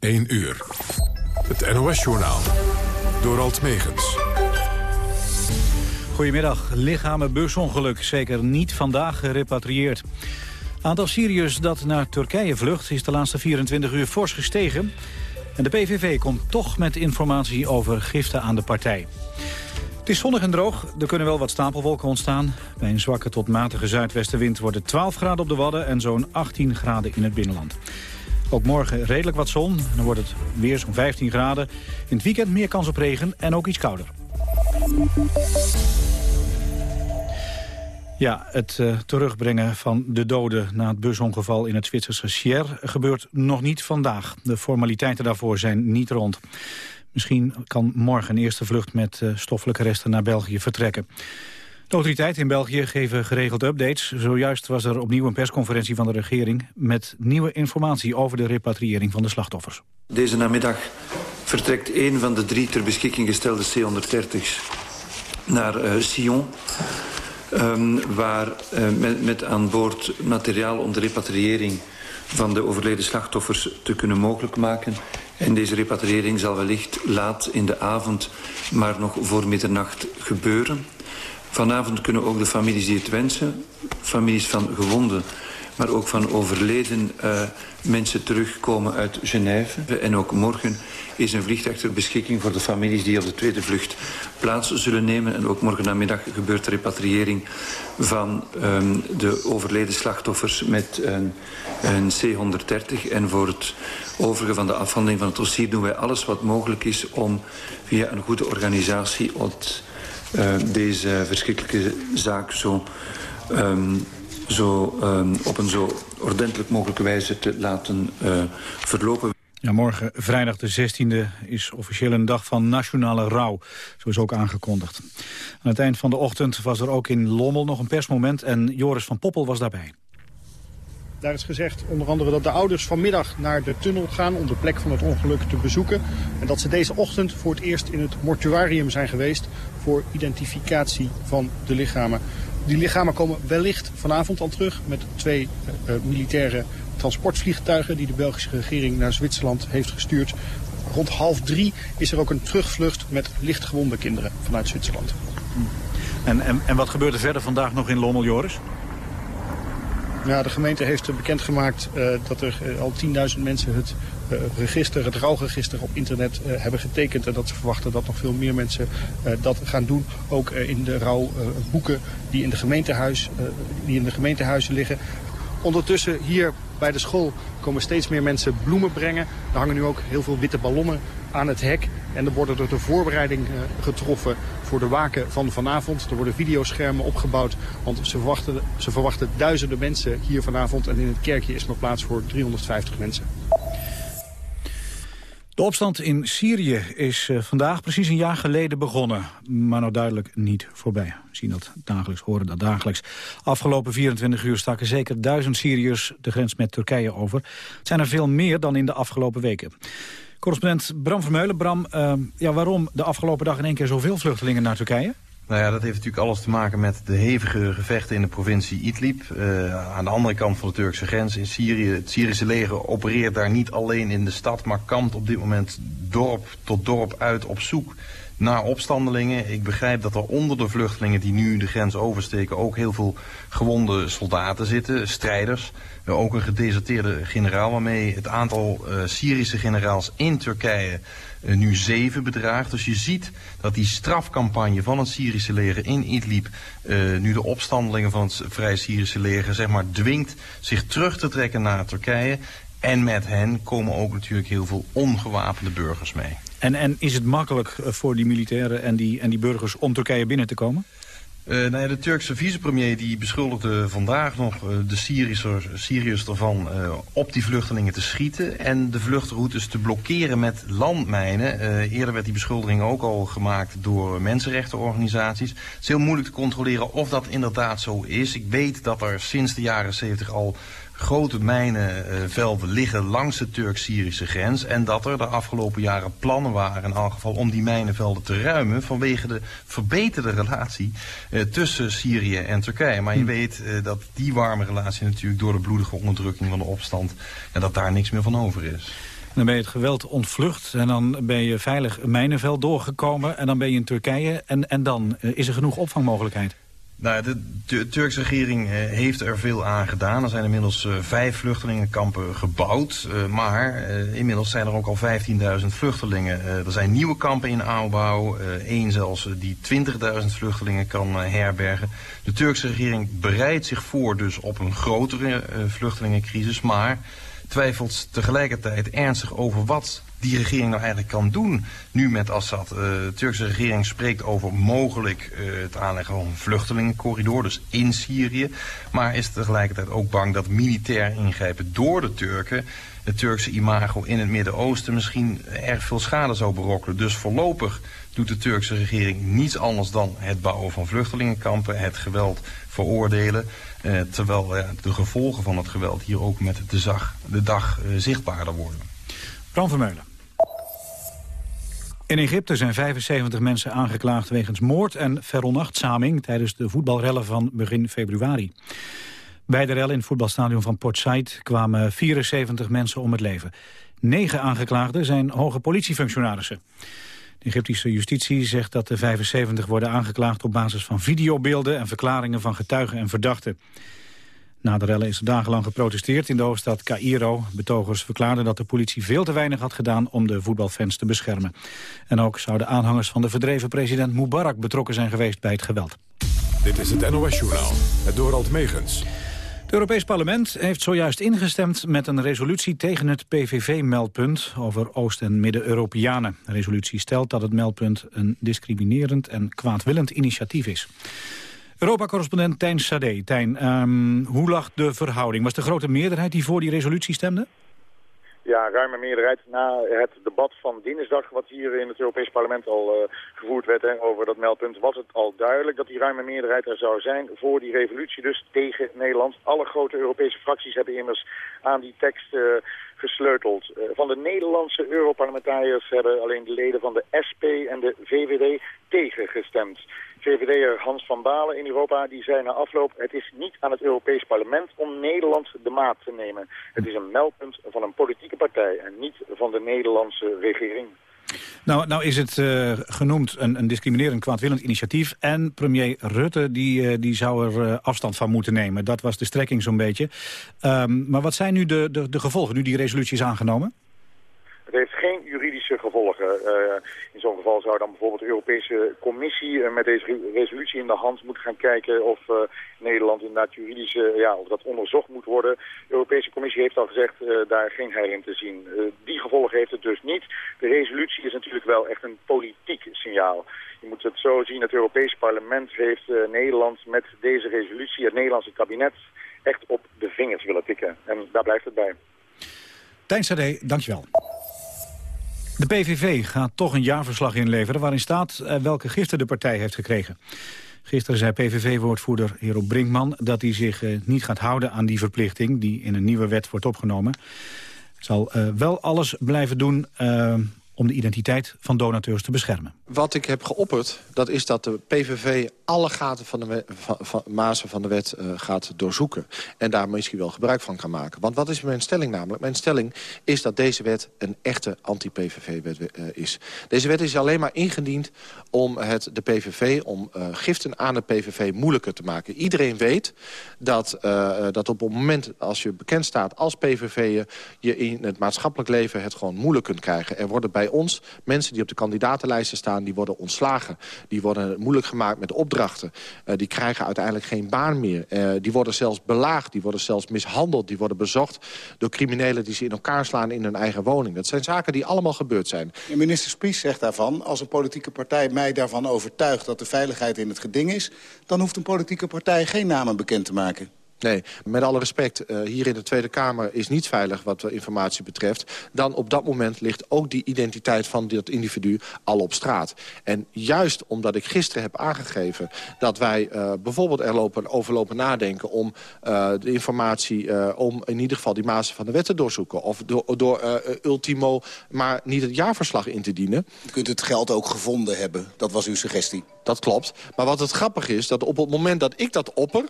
1 uur. Het NOS-journaal. Door Alt Megens. Goedemiddag. Lichamen busongeluk zeker niet vandaag gerepatrieerd. Aantal Syriërs dat naar Turkije vlucht is de laatste 24 uur fors gestegen. En de PVV komt toch met informatie over giften aan de partij. Het is zonnig en droog. Er kunnen wel wat stapelwolken ontstaan. Bij een zwakke tot matige zuidwestenwind wordt het 12 graden op de Wadden... en zo'n 18 graden in het binnenland. Ook morgen redelijk wat zon. Dan wordt het weer zo'n 15 graden. In het weekend meer kans op regen en ook iets kouder. Ja, het uh, terugbrengen van de doden na het busongeval in het Zwitserse Sierre gebeurt nog niet vandaag. De formaliteiten daarvoor zijn niet rond. Misschien kan morgen een eerste vlucht met uh, stoffelijke resten naar België vertrekken. De autoriteiten in België geven geregeld updates. Zojuist was er opnieuw een persconferentie van de regering... met nieuwe informatie over de repatriëring van de slachtoffers. Deze namiddag vertrekt een van de drie ter beschikking gestelde C-130's naar uh, Sion... Um, waar uh, met, met aan boord materiaal om de repatriëring van de overleden slachtoffers te kunnen mogelijk maken. En deze repatriëring zal wellicht laat in de avond, maar nog voor middernacht gebeuren. Vanavond kunnen ook de families die het wensen, families van gewonden, maar ook van overleden uh, mensen terugkomen uit Genève. En ook morgen is een vliegtuig ter beschikking voor de families die op de tweede vlucht plaats zullen nemen. En ook morgen namiddag gebeurt de repatriëring van um, de overleden slachtoffers met een, een C-130. En voor het overige van de afhandeling van het dossier doen wij alles wat mogelijk is om via een goede organisatie het, uh, deze verschrikkelijke zaak zo... Um, zo, um, op een zo ordentelijk mogelijke wijze te laten uh, verlopen. Ja, morgen, vrijdag de 16e, is officieel een dag van nationale rouw. Zo is ook aangekondigd. Aan het eind van de ochtend was er ook in Lommel nog een persmoment... en Joris van Poppel was daarbij. Daar is gezegd onder andere dat de ouders vanmiddag naar de tunnel gaan... om de plek van het ongeluk te bezoeken. En dat ze deze ochtend voor het eerst in het mortuarium zijn geweest... voor identificatie van de lichamen. Die lichamen komen wellicht vanavond al terug met twee uh, militaire transportvliegtuigen die de Belgische regering naar Zwitserland heeft gestuurd. Rond half drie is er ook een terugvlucht met lichtgewonde kinderen vanuit Zwitserland. En, en, en wat gebeurt er verder vandaag nog in Lommel, Joris? Ja, de gemeente heeft bekendgemaakt uh, dat er uh, al 10.000 mensen het register, het rouwregister op internet hebben getekend. En dat ze verwachten dat nog veel meer mensen dat gaan doen. Ook in de rouwboeken die, in de gemeentehuis, die in de gemeentehuizen liggen. Ondertussen hier bij de school komen steeds meer mensen bloemen brengen. Er hangen nu ook heel veel witte ballonnen aan het hek. En er worden er de voorbereiding getroffen voor de waken van vanavond. Er worden videoschermen opgebouwd, want ze verwachten, ze verwachten duizenden mensen hier vanavond. En in het kerkje is maar plaats voor 350 mensen. De opstand in Syrië is uh, vandaag precies een jaar geleden begonnen. Maar nou duidelijk niet voorbij. We zien dat dagelijks, horen dat dagelijks. Afgelopen 24 uur staken zeker duizend Syriërs de grens met Turkije over. Het zijn er veel meer dan in de afgelopen weken. Correspondent Bram Vermeulen. Bram, uh, ja, waarom de afgelopen dag in één keer zoveel vluchtelingen naar Turkije? Nou ja, dat heeft natuurlijk alles te maken met de hevige gevechten in de provincie Idlib. Uh, aan de andere kant van de Turkse grens in Syrië. Het Syrische leger opereert daar niet alleen in de stad, maar kampt op dit moment dorp tot dorp uit op zoek naar opstandelingen. Ik begrijp dat er onder de vluchtelingen die nu de grens oversteken ook heel veel gewonde soldaten zitten, strijders. Ook een gedeserteerde generaal waarmee het aantal uh, Syrische generaals in Turkije uh, nu zeven bedraagt. Dus je ziet dat die strafcampagne van het Syrische leger in Idlib uh, nu de opstandelingen van het Vrij Syrische leger zeg maar dwingt zich terug te trekken naar Turkije. En met hen komen ook natuurlijk heel veel ongewapende burgers mee. En, en is het makkelijk voor die militairen en die, en die burgers om Turkije binnen te komen? Uh, nou ja, de Turkse vicepremier die beschuldigde vandaag nog uh, de Syriërs, Syriërs ervan op die vluchtelingen te schieten en de vluchtroutes te blokkeren met landmijnen. eerder werd die beschuldiging ook al gemaakt door mensenrechtenorganisaties. Het is heel moeilijk te controleren of dat inderdaad zo is. Ik weet dat er sinds de jaren 70 al grote mijnenvelden liggen langs de Turk-Syrische grens. En dat er de afgelopen jaren plannen waren in elk geval om die mijnenvelden te ruimen vanwege de verbeterde relatie uh, tussen Syrië en Turkije. Maar je hmm. weet uh, dat die warme relatie natuurlijk door de bloedige onderdrukking van de opstand, en dat daar niks meer van over is. Dan ben je het geweld ontvlucht en dan ben je veilig Mijnenveld doorgekomen... en dan ben je in Turkije en, en dan is er genoeg opvangmogelijkheid. Nou, de, Turkse regering eh, heeft er veel aan gedaan. Er zijn inmiddels uh, vijf vluchtelingenkampen gebouwd. Uh, maar inmiddels zijn er ook al 15.000 vluchtelingen. er zijn nieuwe kampen in aanbouw. Eén zelfs die 20.000 vluchtelingen kan herbergen. De Turkse regering bereidt zich voor dus op een grotere vluchtelingencrisis. Maar twijfelt tegelijkertijd ernstig over wat die regering nou eigenlijk kan doen nu met Assad. Uh, de Turkse regering spreekt over mogelijk uh, het aanleggen van een vluchtelingencorridor, dus in Syrië. Maar is tegelijkertijd ook bang dat militair ingrijpen door de Turken het Turkse imago in het Midden-Oosten misschien erg veel schade zou berokkenen. Dus voorlopig doet de Turkse regering niets anders dan het bouwen van vluchtelingenkampen, het geweld veroordelen. Uh, terwijl de gevolgen van het geweld hier ook met de, dag zichtbaarder worden. Bram Vermeulen. In Egypte zijn 75 mensen aangeklaagd wegens moord en veronachtzaming tijdens de voetbalrellen van begin februari. Bij de rel in het voetbalstadion van Port Said kwamen 74 mensen om het leven. Negen aangeklaagden zijn hoge politiefunctionarissen. De Egyptische justitie zegt dat de 75 worden aangeklaagd op basis van videobeelden en verklaringen van getuigen en verdachten. Na de rellen is er dagenlang geprotesteerd in de hoofdstad Cairo. Betogers verklaarden dat de politie veel te weinig had gedaan om de voetbalfans te beschermen. En ook zouden aanhangers van de verdreven president Mubarak betrokken zijn geweest bij het geweld. Dit is het NOS-journaal, het Dorald Megens. Het Europees Parlement heeft zojuist ingestemd met een resolutie tegen het PVV-meldpunt over Oost- en Midden-Europeanen. De resolutie stelt dat het meldpunt een discriminerend en kwaadwillend initiatief is. Europa-correspondent Tijn Sade. Tijn, um, hoe lag de verhouding? Was de grote meerderheid die voor die resolutie stemde? Ja, ruime meerderheid. Na het debat van dinsdag, wat hier in het Europees Parlement al uh, gevoerd werd hè, over dat meldpunt, was het al duidelijk dat die ruime meerderheid er zou zijn voor die revolutie, dus tegen Nederland. Alle grote Europese fracties hebben immers aan die tekst uh, gesleuteld. Uh, van de Nederlandse Europarlementariërs hebben alleen de leden van de SP en de VVD tegengestemd. VVD'er Hans van Balen in Europa die zei na afloop... het is niet aan het Europees Parlement om Nederland de maat te nemen. Het is een meldpunt van een politieke partij en niet van de Nederlandse regering. Nou, nou is het uh, genoemd een, een discriminerend kwaadwillend initiatief... en premier Rutte die, uh, die zou er uh, afstand van moeten nemen. Dat was de strekking zo'n beetje. Um, maar wat zijn nu de, de, de gevolgen, nu die resolutie is aangenomen? Het heeft geen juridische gevolgen. Uh, in zo'n geval zou dan bijvoorbeeld de Europese Commissie uh, met deze resolutie in de hand moeten gaan kijken of uh, Nederland inderdaad juridische, ja, of dat onderzocht moet worden. De Europese Commissie heeft al gezegd daar geen heil in te zien. die gevolgen heeft het dus niet. De resolutie is natuurlijk wel echt een politiek signaal. Je moet het zo zien, het Europese parlement heeft Nederland met deze resolutie, het Nederlandse kabinet, echt op de vingers willen tikken. En daar blijft het bij. Tijn Sade, dankjewel. De PVV gaat toch een jaarverslag inleveren... waarin staat eh, welke giften de partij heeft gekregen. Gisteren zei PVV-woordvoerder Hero Brinkman... dat hij zich eh, niet gaat houden aan die verplichting... die in een nieuwe wet wordt opgenomen. Zal uh, wel alles blijven doen om de identiteit van donateurs te beschermen. Wat ik heb geopperd, dat is dat de PVV alle gaten van de van, van, mazen van de wet uh, gaat doorzoeken. En daar misschien wel gebruik van kan maken. Want wat is mijn stelling namelijk? Mijn stelling is dat deze wet een echte anti-PVV-wet uh, is. Deze wet is alleen maar ingediend om het, de PVV, om uh, giften aan de PVV moeilijker te maken. Iedereen weet dat, dat op het moment als je bekend staat als PVV'er... je in het maatschappelijk leven het gewoon moeilijk kunt krijgen. Er worden bij ons mensen die op de kandidatenlijsten staan... die worden ontslagen. Die worden moeilijk gemaakt met opdrachten. Uh, die krijgen uiteindelijk geen baan meer. Uh, die worden zelfs belaagd, die worden zelfs mishandeld. Die worden bezocht door criminelen die ze in elkaar slaan in hun eigen woning. Dat zijn zaken die allemaal gebeurd zijn. Minister Spies zegt daarvan... als een politieke partij mij daarvan overtuigt dat de veiligheid in het geding is... dan hoeft een politieke partij geen namen bekend te maken. Nee, met alle respect, uh, hier in de Tweede Kamer is niet veilig wat de informatie betreft. Dan op dat moment ligt ook die identiteit van dat individu al op straat. En juist omdat ik gisteren heb aangegeven dat wij uh, bijvoorbeeld er lopen, over lopen nadenken... om uh, de informatie, om in ieder geval die mazen van de wet te doorzoeken... of door, door ultimo maar niet het jaarverslag in te dienen. U kunt het geld ook gevonden hebben, dat was uw suggestie. Dat klopt. Maar wat het grappig is, dat op het moment dat ik dat opper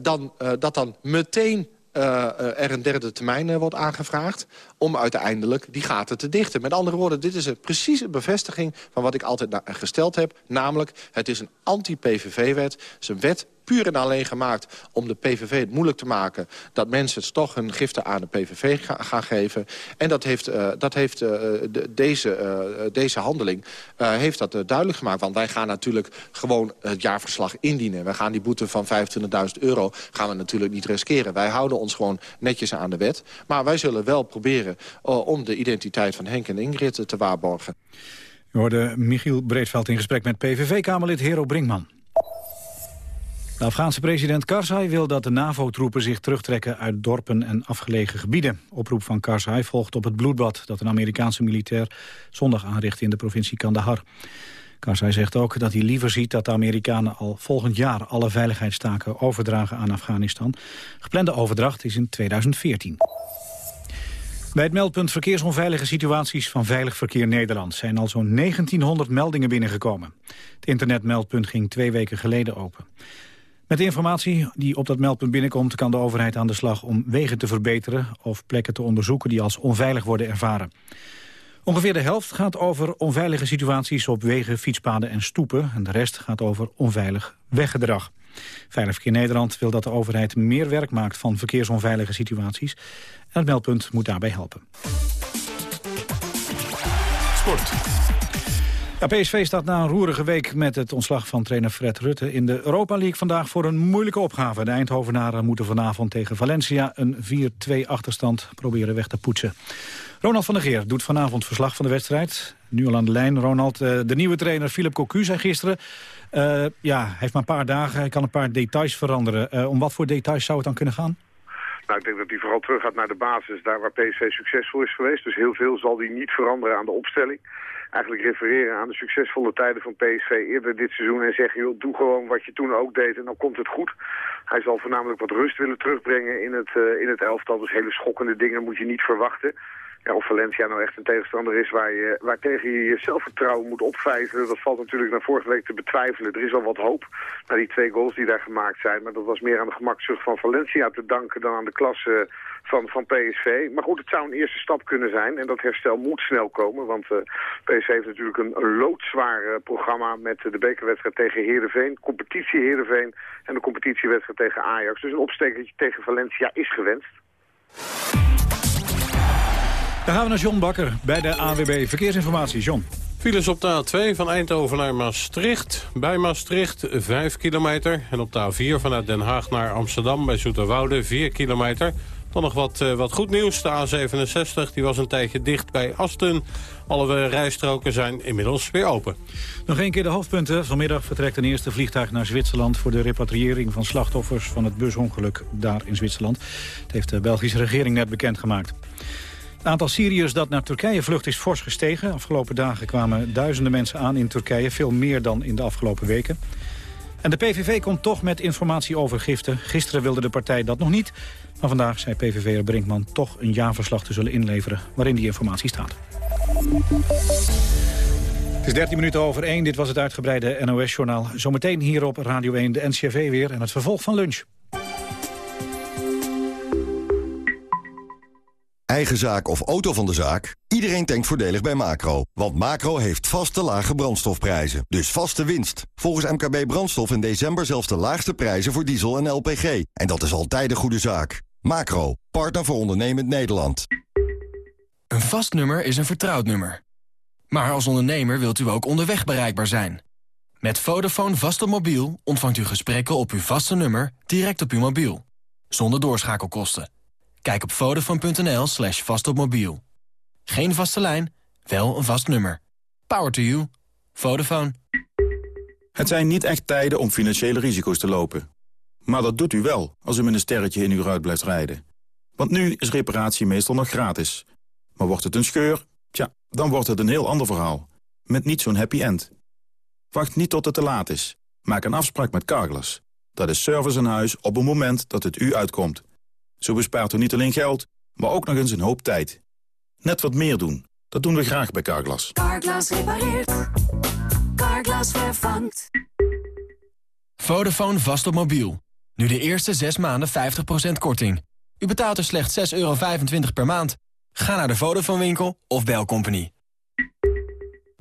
dan, uh, dat dan meteen er een derde termijn wordt aangevraagd... om uiteindelijk die gaten te dichten. Met andere woorden, dit is een precieze bevestiging van wat ik altijd gesteld heb. Namelijk, het is een anti-PVV-wet. Het is een wet puur en alleen gemaakt om de PVV het moeilijk te maken... dat mensen toch hun giften aan de PVV gaan geven. En dat heeft, uh, dat heeft de, deze, uh, deze handeling heeft dat duidelijk gemaakt. Want wij gaan natuurlijk gewoon het jaarverslag indienen. Wij gaan die boete van 25.000 euro gaan we natuurlijk niet riskeren. Wij houden ons gewoon netjes aan de wet. Maar wij zullen wel proberen om de identiteit van Henk en Ingrid te waarborgen. We hoorde Michiel Breedveld in gesprek met PVV-Kamerlid Hero Brinkman. De Afghaanse president Karzai wil dat de NAVO-troepen zich terugtrekken uit dorpen en afgelegen gebieden. Oproep van Karzai volgt op het bloedbad dat een Amerikaanse militair zondag aanrichtte in de provincie Kandahar. Karzai zegt ook dat hij liever ziet dat de Amerikanen al volgend jaar alle veiligheidstaken overdragen aan Afghanistan. Geplande overdracht is in 2014. Bij het meldpunt Verkeersonveilige situaties van Veilig Verkeer Nederland zijn al zo'n 1900 meldingen binnengekomen. Het internetmeldpunt ging twee weken geleden open. Met de informatie die op dat meldpunt binnenkomt... kan de overheid aan de slag om wegen te verbeteren... of plekken te onderzoeken die als onveilig worden ervaren. Ongeveer de helft gaat over onveilige situaties op wegen, fietspaden en stoepen. En de rest gaat over onveilig weggedrag. Veilig Verkeer Nederland wil dat de overheid meer werk maakt van verkeersonveilige situaties. En het meldpunt moet daarbij helpen. Sport. PSV staat na een roerige week met het ontslag van trainer Fred Rutte... in de Europa League vandaag voor een moeilijke opgave. De Eindhovenaren moeten vanavond tegen Valencia een 4-2 achterstand proberen weg te poetsen. Ronald van der Geer doet vanavond verslag van de wedstrijd. Nu al aan de lijn, Ronald. Eh, de nieuwe trainer Philip Cocu zei gisteren... Uh, ja, hij heeft maar een paar dagen, hij kan een paar details veranderen. Uh, om wat voor details zou het dan kunnen gaan? Nou, ik denk dat hij vooral terug gaat naar de basis, daar waar PSV succesvol is geweest. Dus heel veel zal hij niet veranderen aan de opstelling eigenlijk refereren aan de succesvolle tijden van PSV eerder dit seizoen en zeggen, joh, doe gewoon wat je toen ook deed en dan komt het goed. Hij zal voornamelijk wat rust willen terugbrengen in het, uh, in het elftal, dus hele schokkende dingen moet je niet verwachten. Of Valencia nou echt een tegenstander is waar, je, waar tegen je zelfvertrouwen moet opvijzelen, dat valt natuurlijk naar vorige week te betwijfelen. Er is al wat hoop naar die twee goals die daar gemaakt zijn, maar dat was meer aan de gemakzucht van Valencia te danken dan aan de klasse van, van PSV. Maar goed, het zou een eerste stap kunnen zijn en dat herstel moet snel komen, want uh, PSV heeft natuurlijk een, een loodzwaar uh, programma met de bekerwedstrijd tegen Heerenveen, competitie Heerenveen en de competitiewedstrijd tegen Ajax. Dus een opstekertje tegen Valencia is gewenst. Dan gaan we naar John Bakker bij de AWB Verkeersinformatie. John. Files op de A2 van Eindhoven naar Maastricht. Bij Maastricht 5 kilometer. En op de A4 vanuit Den Haag naar Amsterdam bij Zoeterwoude 4 kilometer. Dan nog wat, uh, wat goed nieuws. De A67 die was een tijdje dicht bij Asten. Alle rijstroken zijn inmiddels weer open. Nog een keer de hoofdpunten. Vanmiddag vertrekt een eerste vliegtuig naar Zwitserland... voor de repatriëring van slachtoffers van het busongeluk daar in Zwitserland. Het heeft de Belgische regering net bekendgemaakt. Het aantal Syriërs dat naar Turkije vlucht is fors gestegen. Afgelopen dagen kwamen duizenden mensen aan in Turkije. Veel meer dan in de afgelopen weken. En de PVV komt toch met informatie over giften. Gisteren wilde de partij dat nog niet. Maar vandaag zei PVV'er Brinkman toch een jaarverslag te zullen inleveren... waarin die informatie staat. Het is 13 minuten over 1. Dit was het uitgebreide NOS-journaal. Zometeen hier op Radio 1 de NCRV weer en het vervolg van lunch. Eigen zaak of auto van de zaak? Iedereen denkt voordelig bij Macro. Want Macro heeft vaste lage brandstofprijzen. Dus vaste winst. Volgens MKB Brandstof in december zelfs de laagste prijzen voor diesel en LPG. En dat is altijd een goede zaak. Macro, partner voor ondernemend Nederland. Een vast nummer is een vertrouwd nummer. Maar als ondernemer wilt u ook onderweg bereikbaar zijn. Met Vodafone vast op mobiel ontvangt u gesprekken op uw vaste nummer direct op uw mobiel. Zonder doorschakelkosten. Kijk op vodafone.nl slash vastopmobiel. Geen vaste lijn, wel een vast nummer. Power to you. Vodafone. Het zijn niet echt tijden om financiële risico's te lopen. Maar dat doet u wel als u met een sterretje in uw ruit blijft rijden. Want nu is reparatie meestal nog gratis. Maar wordt het een scheur? Tja, dan wordt het een heel ander verhaal. Met niet zo'n happy end. Wacht niet tot het te laat is. Maak een afspraak met Carglass. Dat is service in huis op een moment dat het u uitkomt. Zo bespaart u niet alleen geld, maar ook nog eens een hoop tijd. Net wat meer doen. Dat doen we graag bij Carglass. Carglass repareert. Carglass vervangt. Vodafone vast op mobiel. Nu de eerste 6 maanden 50% korting. U betaalt er slechts 6,25 euro per maand. Ga naar de Vodafone winkel of bel Company.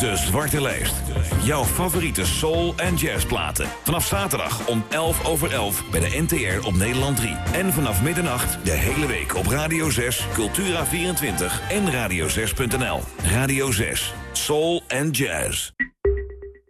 De Zwarte Lijst. Jouw favoriete soul- en jazzplaten. Vanaf zaterdag om 11 over 11 bij de NTR op Nederland 3. En vanaf middernacht de hele week op Radio 6, Cultura24 en radio6.nl. Radio 6, soul en jazz.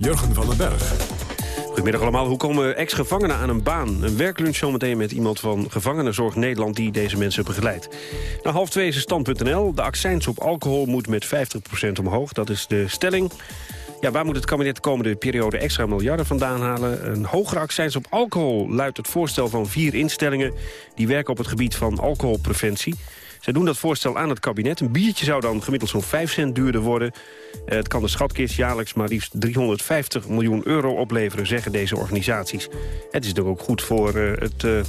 Jurgen van den Berg. Goedemiddag allemaal. Hoe komen ex-gevangenen aan een baan? Een werklunch zometeen met iemand van Gevangenenzorg Nederland... die deze mensen begeleidt. Na half twee is stand.nl. De accijns op alcohol moet met 50% omhoog. Dat is de stelling. Ja, waar moet het kabinet de komende periode extra miljarden vandaan halen? Een hogere accijns op alcohol luidt het voorstel van vier instellingen... die werken op het gebied van alcoholpreventie. Zij doen dat voorstel aan het kabinet. Een biertje zou dan gemiddeld zo'n 5 cent duurder worden. Eh, Het kan de schatkist jaarlijks maar liefst 350 miljoen euro opleveren, zeggen deze organisaties. Het is natuurlijk ook goed voor eh, het... eh,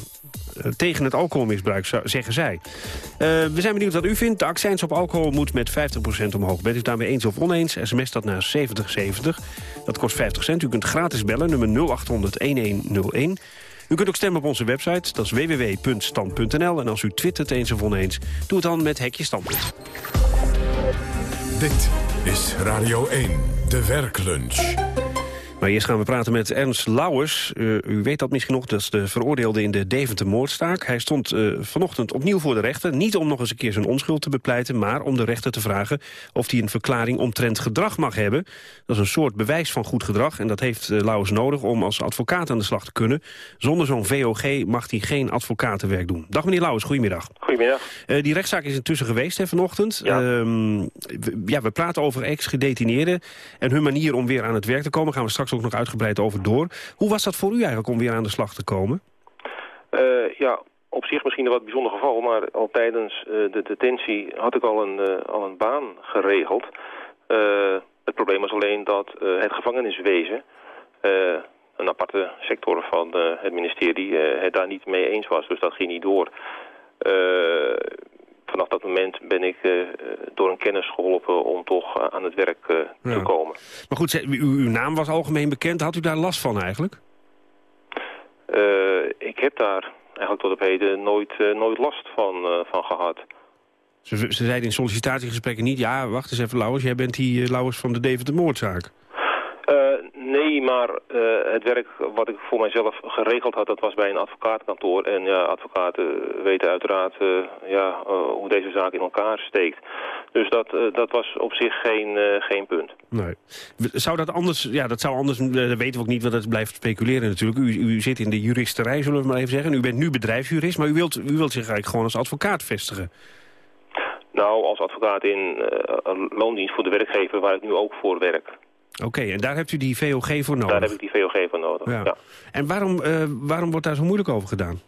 tegen het alcoholmisbruik, zeggen zij. We zijn benieuwd wat u vindt. De accijns op alcohol moet met 50% omhoog. Bent u daarmee eens of oneens? SMS dat naar 7070. Dat kost 50 cent. U kunt gratis bellen, nummer 0800-1101. U kunt ook stemmen op onze website, dat is www.stand.nl. En als u twittert eens of oneens, doe het dan met Hekje Standpunt. Dit is Radio 1, de werklunch. Maar eerst gaan we praten met Ernst Lauwers. Eh, u weet dat misschien nog, dat is de veroordeelde in de Deventer-moordstaak. Hij stond eh, vanochtend opnieuw voor de rechter. Niet om nog eens een keer zijn onschuld te bepleiten... maar om de rechter te vragen of hij een verklaring omtrent gedrag mag hebben. Dat is een soort bewijs van goed gedrag. En dat heeft uh, Lauwers nodig om als advocaat aan de slag te kunnen. Zonder zo'n VOG mag hij geen advocatenwerk doen. Dag meneer Lauwers, goedemiddag. Goedemiddag. Die rechtszaak is intussen geweest hè, vanochtend. Ja. Ehm, we, ja, we praten over ex-gedetineerden en hun manier om weer aan het werk te komen. Gaan we straks ook nog uitgebreid over door. Hoe was dat voor u eigenlijk om weer aan de slag te komen? Eh, ja, op zich misschien een wat bijzonder geval, maar al tijdens eh, de detentie had ik al een, eh, al een baan geregeld. Het probleem was alleen dat het gevangeniswezen, een aparte sector van het ministerie, het daar niet mee eens was. Dus dat ging niet door. Vanaf dat moment ben ik eh, eh, door een kennis geholpen om toch eh, aan het werk te komen. Maar goed, uw, uw naam was algemeen bekend. Had u daar last van eigenlijk? Ik heb daar eigenlijk tot op heden nooit, nooit last van, van gehad. Ze, ze zeiden in sollicitatiegesprekken niet... ja, wacht eens even Lauwers, jij bent die Lauwers van de Deventer-moordzaak. Eh, nee, maar eh, het werk wat ik voor mijzelf geregeld had, dat was bij een advocatenkantoor. En ja, advocaten weten uiteraard eh, ja, hoe deze zaak in elkaar steekt. Dus dat, dat was op zich geen, geen punt. Nee. Zou dat anders... Ja, dat zou anders... Dat weten we ook niet, want dat blijft speculeren natuurlijk. U, u zit in de juristerij, zullen we maar even zeggen. U bent nu bedrijfsjurist, maar u wilt, u wilt zich eigenlijk gewoon als advocaat vestigen. Nou, als advocaat in loondienst voor de werkgever, waar ik nu ook voor werk. Oké, en daar hebt u die VOG voor nodig? Daar heb ik die VOG voor nodig, Ja. ja. En waarom, eh, waarom wordt daar zo moeilijk over gedaan?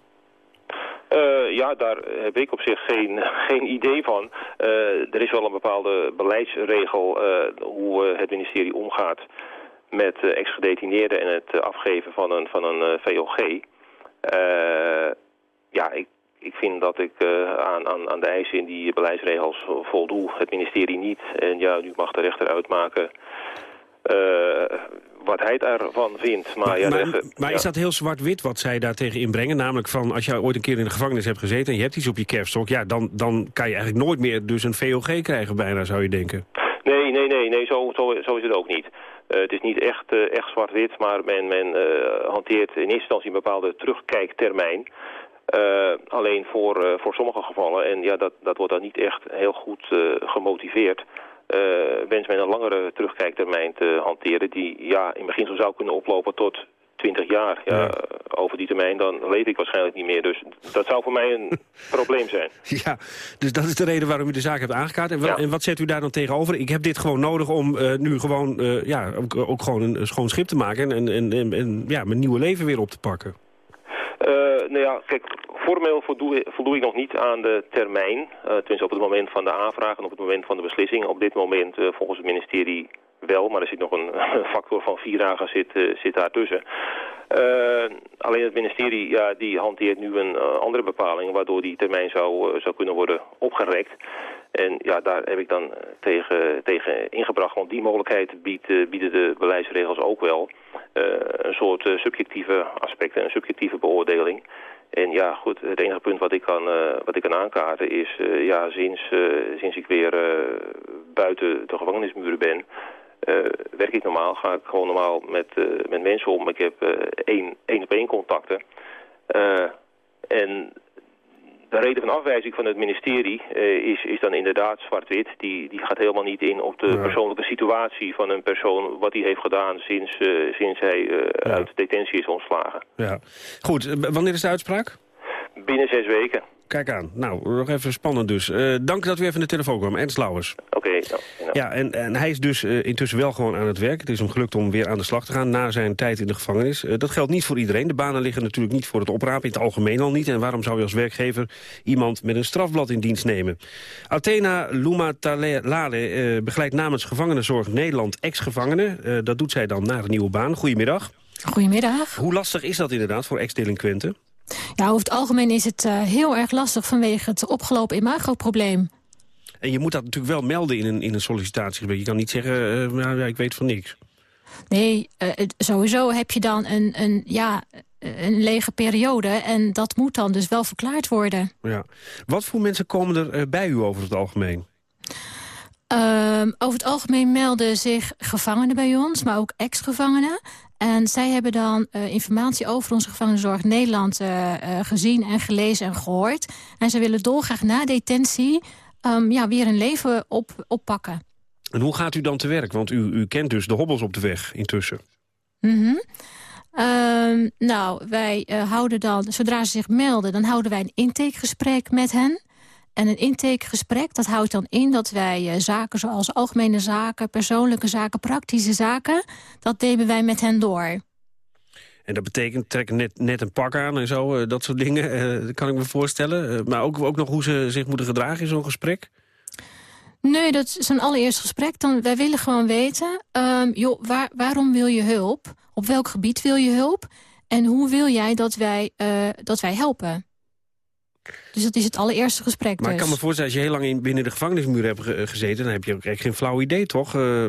Eh, ja, daar heb ik op zich geen, geen idee van. Eh, er is wel een bepaalde beleidsregel hoe het ministerie omgaat met ex-gedetineerden en het afgeven van een, van een VOG. Ja, ik, ik vind dat ik aan, aan, aan de eisen in die beleidsregels voldoe. Het ministerie niet. En ja, nu mag de rechter uitmaken wat hij ervan vindt. Maar, ja, maar, maar ja. is dat heel zwart-wit wat zij daar tegen inbrengen? Namelijk van, als je ooit een keer in de gevangenis hebt gezeten... en je hebt iets op je kerfstok... ja, dan, dan kan je eigenlijk nooit meer dus een VOG krijgen bijna, zou je denken. Nee, nee, nee, nee zo, zo, zo is het ook niet. Eh, het is niet echt, eh, echt zwart-wit, maar men, men eh, hanteert in eerste instantie een bepaalde terugkijktermijn. Eh, alleen voor, eh, voor sommige gevallen, en ja, dat, dat wordt dan niet echt heel goed eh, gemotiveerd. Wens men een langere terugkijktermijn te hanteren... die ja, in beginsel zou kunnen oplopen tot 20 jaar. Ja, Over die termijn dan leef ik waarschijnlijk niet meer. Dus dat zou voor mij een probleem zijn. Ja, dus dat is de reden waarom u de zaak hebt aangekaart. En wat zet u daar dan tegenover? Ik heb dit gewoon nodig om eh, nu gewoon, eh, ja, ook, ook gewoon een schoon schip te maken... en, en, en, en ja, mijn nieuwe leven weer op te pakken. Eh, nou ja, kijk, formeel voldoe, ik nog niet aan de termijn. Eh, tenminste op het moment van de aanvraag en op het moment van de beslissing. Op dit moment, eh, volgens het ministerie wel, maar er zit nog een factor van vier dagen zit, zit daartussen. Alleen het ministerie ja, die hanteert nu een andere bepaling... waardoor die termijn zou, zou kunnen worden opgerekt. En ja, daar heb ik dan tegen, tegen ingebracht. Want die mogelijkheid biedt, bieden de beleidsregels ook wel. Eh, een soort eh, subjectieve aspecten, een subjectieve beoordeling. En ja, goed, het enige punt wat ik kan, eh, wat ik kan aankaarten is... ja, sinds, sinds ik weer buiten de gevangenismuren ben... werk ik normaal, ga ik gewoon normaal met, met mensen om. Ik heb één, één op één contacten. En de reden van afwijzing van het ministerie eh, is, is dan inderdaad zwart-wit. Die, die gaat helemaal niet in op de persoonlijke situatie van een persoon... wat hij heeft gedaan sinds, eh, sinds hij eh, uit detentie is ontslagen. Ja. Goed, wanneer is de uitspraak? Binnen zes weken. Kijk aan. Nou, nog even spannend dus. Eh, dank dat u even in de telefoon kwam. Ernst Lauwers. Oké. nou, nou. Ja, en, en hij is dus eh, intussen wel gewoon aan het werk. Het is hem gelukt om weer aan de slag te gaan na zijn tijd in de gevangenis. Eh, dat geldt niet voor iedereen. De banen liggen natuurlijk niet voor het oprapen, in het algemeen al niet. En waarom zou je als werkgever iemand met een strafblad in dienst nemen? Athena Lumatalale eh begeleidt namens Gevangenenzorg Nederland ex-gevangenen. Eh, dat doet zij dan naar een nieuwe baan. Goedemiddag. Goedemiddag. Hoe lastig is dat inderdaad voor ex-delinquenten? Ja, over het algemeen is het eh, heel erg lastig vanwege het opgelopen imagoprobleem. En je moet dat natuurlijk wel melden in een, in een sollicitatiegesprek. Je kan niet zeggen, nou, ja, ik weet van niks. Nee, eh, sowieso heb je dan een, een, ja, een lege periode en dat moet dan dus wel verklaard worden. Ja. Wat voor mensen komen er bij u over het algemeen? Ehm, over het algemeen melden zich gevangenen bij ons, maar ook ex-gevangenen. En zij hebben dan eh, informatie over onze gevangenenzorg Nederland eh, eh, gezien en gelezen en gehoord. En ze willen dolgraag na detentie ehm, ja, weer een leven op, oppakken. En hoe gaat u dan te werk? Want u, u kent dus de hobbels op de weg intussen. Mhm. Ehm, nou, wij houden dan, zodra ze zich melden... dan houden wij een intakegesprek met hen. En een intakegesprek, dat houdt dan in dat wij eh, zaken zoals algemene zaken... persoonlijke zaken, praktische zaken... dat nemen wij met hen door. En dat betekent trek net, net een pak aan en zo, eh, dat soort dingen. eh, dat kan ik me voorstellen. Maar ook, ook nog hoe ze zich moeten gedragen in zo'n gesprek. Nee, dat is een allereerst gesprek. Dan, wij willen gewoon weten, ehm, joh, waar, waarom wil je hulp? Op welk gebied wil je hulp? En hoe wil jij dat wij, dat wij helpen? Dus dat is het allereerste gesprek Maar ik dus. kan me voorstellen, als je heel lang in, binnen de gevangenismuur hebt ge- gezeten... dan heb je ook echt geen flauw idee, toch? eh,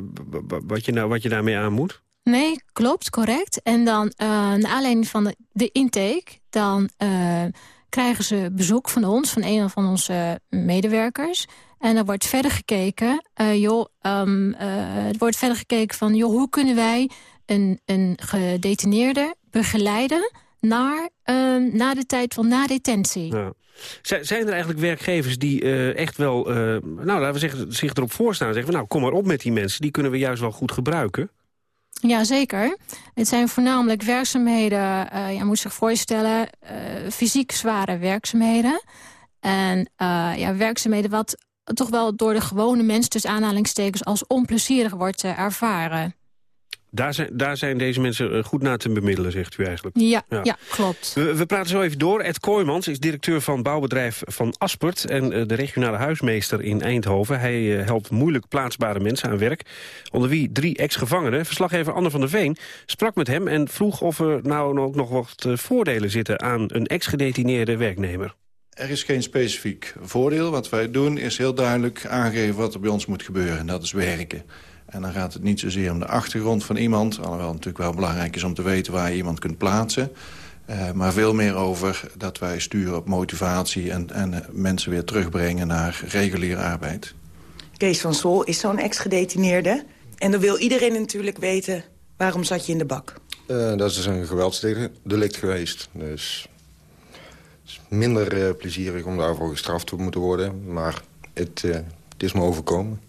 wat, je nou, wat je daarmee aan moet. Nee, klopt, correct. En dan, eh naar aanleiding van de, de intake... dan eh, krijgen ze bezoek van ons, van een van onze medewerkers. En er wordt verder gekeken, joh, er wordt verder gekeken van... joh, hoe kunnen wij een, een gedetineerde begeleiden... naar, ehm, na de tijd van na detentie? Ja. Zijn er eigenlijk werkgevers die eh, echt wel, eh, nou laten we zeggen, zich erop voorstaan en zeggen... van, nou, kom maar op met die mensen, die kunnen we juist wel goed gebruiken. Ja, zeker. Het zijn voornamelijk werkzaamheden, eh je moet zich voorstellen, fysiek zware werkzaamheden. En ja, werkzaamheden wat toch wel door de gewone mens, dus aanhalingstekens, als onplezierig wordt ervaren. Daar zijn, daar zijn deze mensen eh, goed naar te bemiddelen, zegt u eigenlijk. Ja, ja. klopt. We, we praten zo even door. Ed Kooijmans is directeur van bouwbedrijf Van Aspert... en eh, de regionale huismeester in Eindhoven. Hij eh, helpt moeilijk plaatsbare mensen aan werk. Onder wie drie ex-gevangenen. Verslaggever Anne van der Veen sprak met hem... en vroeg of er nou ook nog wat voordelen zitten... aan een ex-gedetineerde werknemer. Er is geen specifiek voordeel. Wat wij doen is heel duidelijk aangeven wat er bij ons moet gebeuren. En dat is werken. En dan gaat het niet zozeer om de achtergrond van iemand... alhoewel het natuurlijk wel belangrijk is om te weten waar je iemand kunt plaatsen... Uh, maar veel meer over dat wij sturen op motivatie... en, en uh, mensen weer terugbrengen naar reguliere arbeid. Kees van Sol is zo'n ex-gedetineerde. En dan wil iedereen natuurlijk weten... waarom zat je in de bak? Uh, dat is dus een geweldsdelict geweest. Dus het is minder plezierig om daarvoor gestraft te moeten worden. Maar het, het is me overkomen.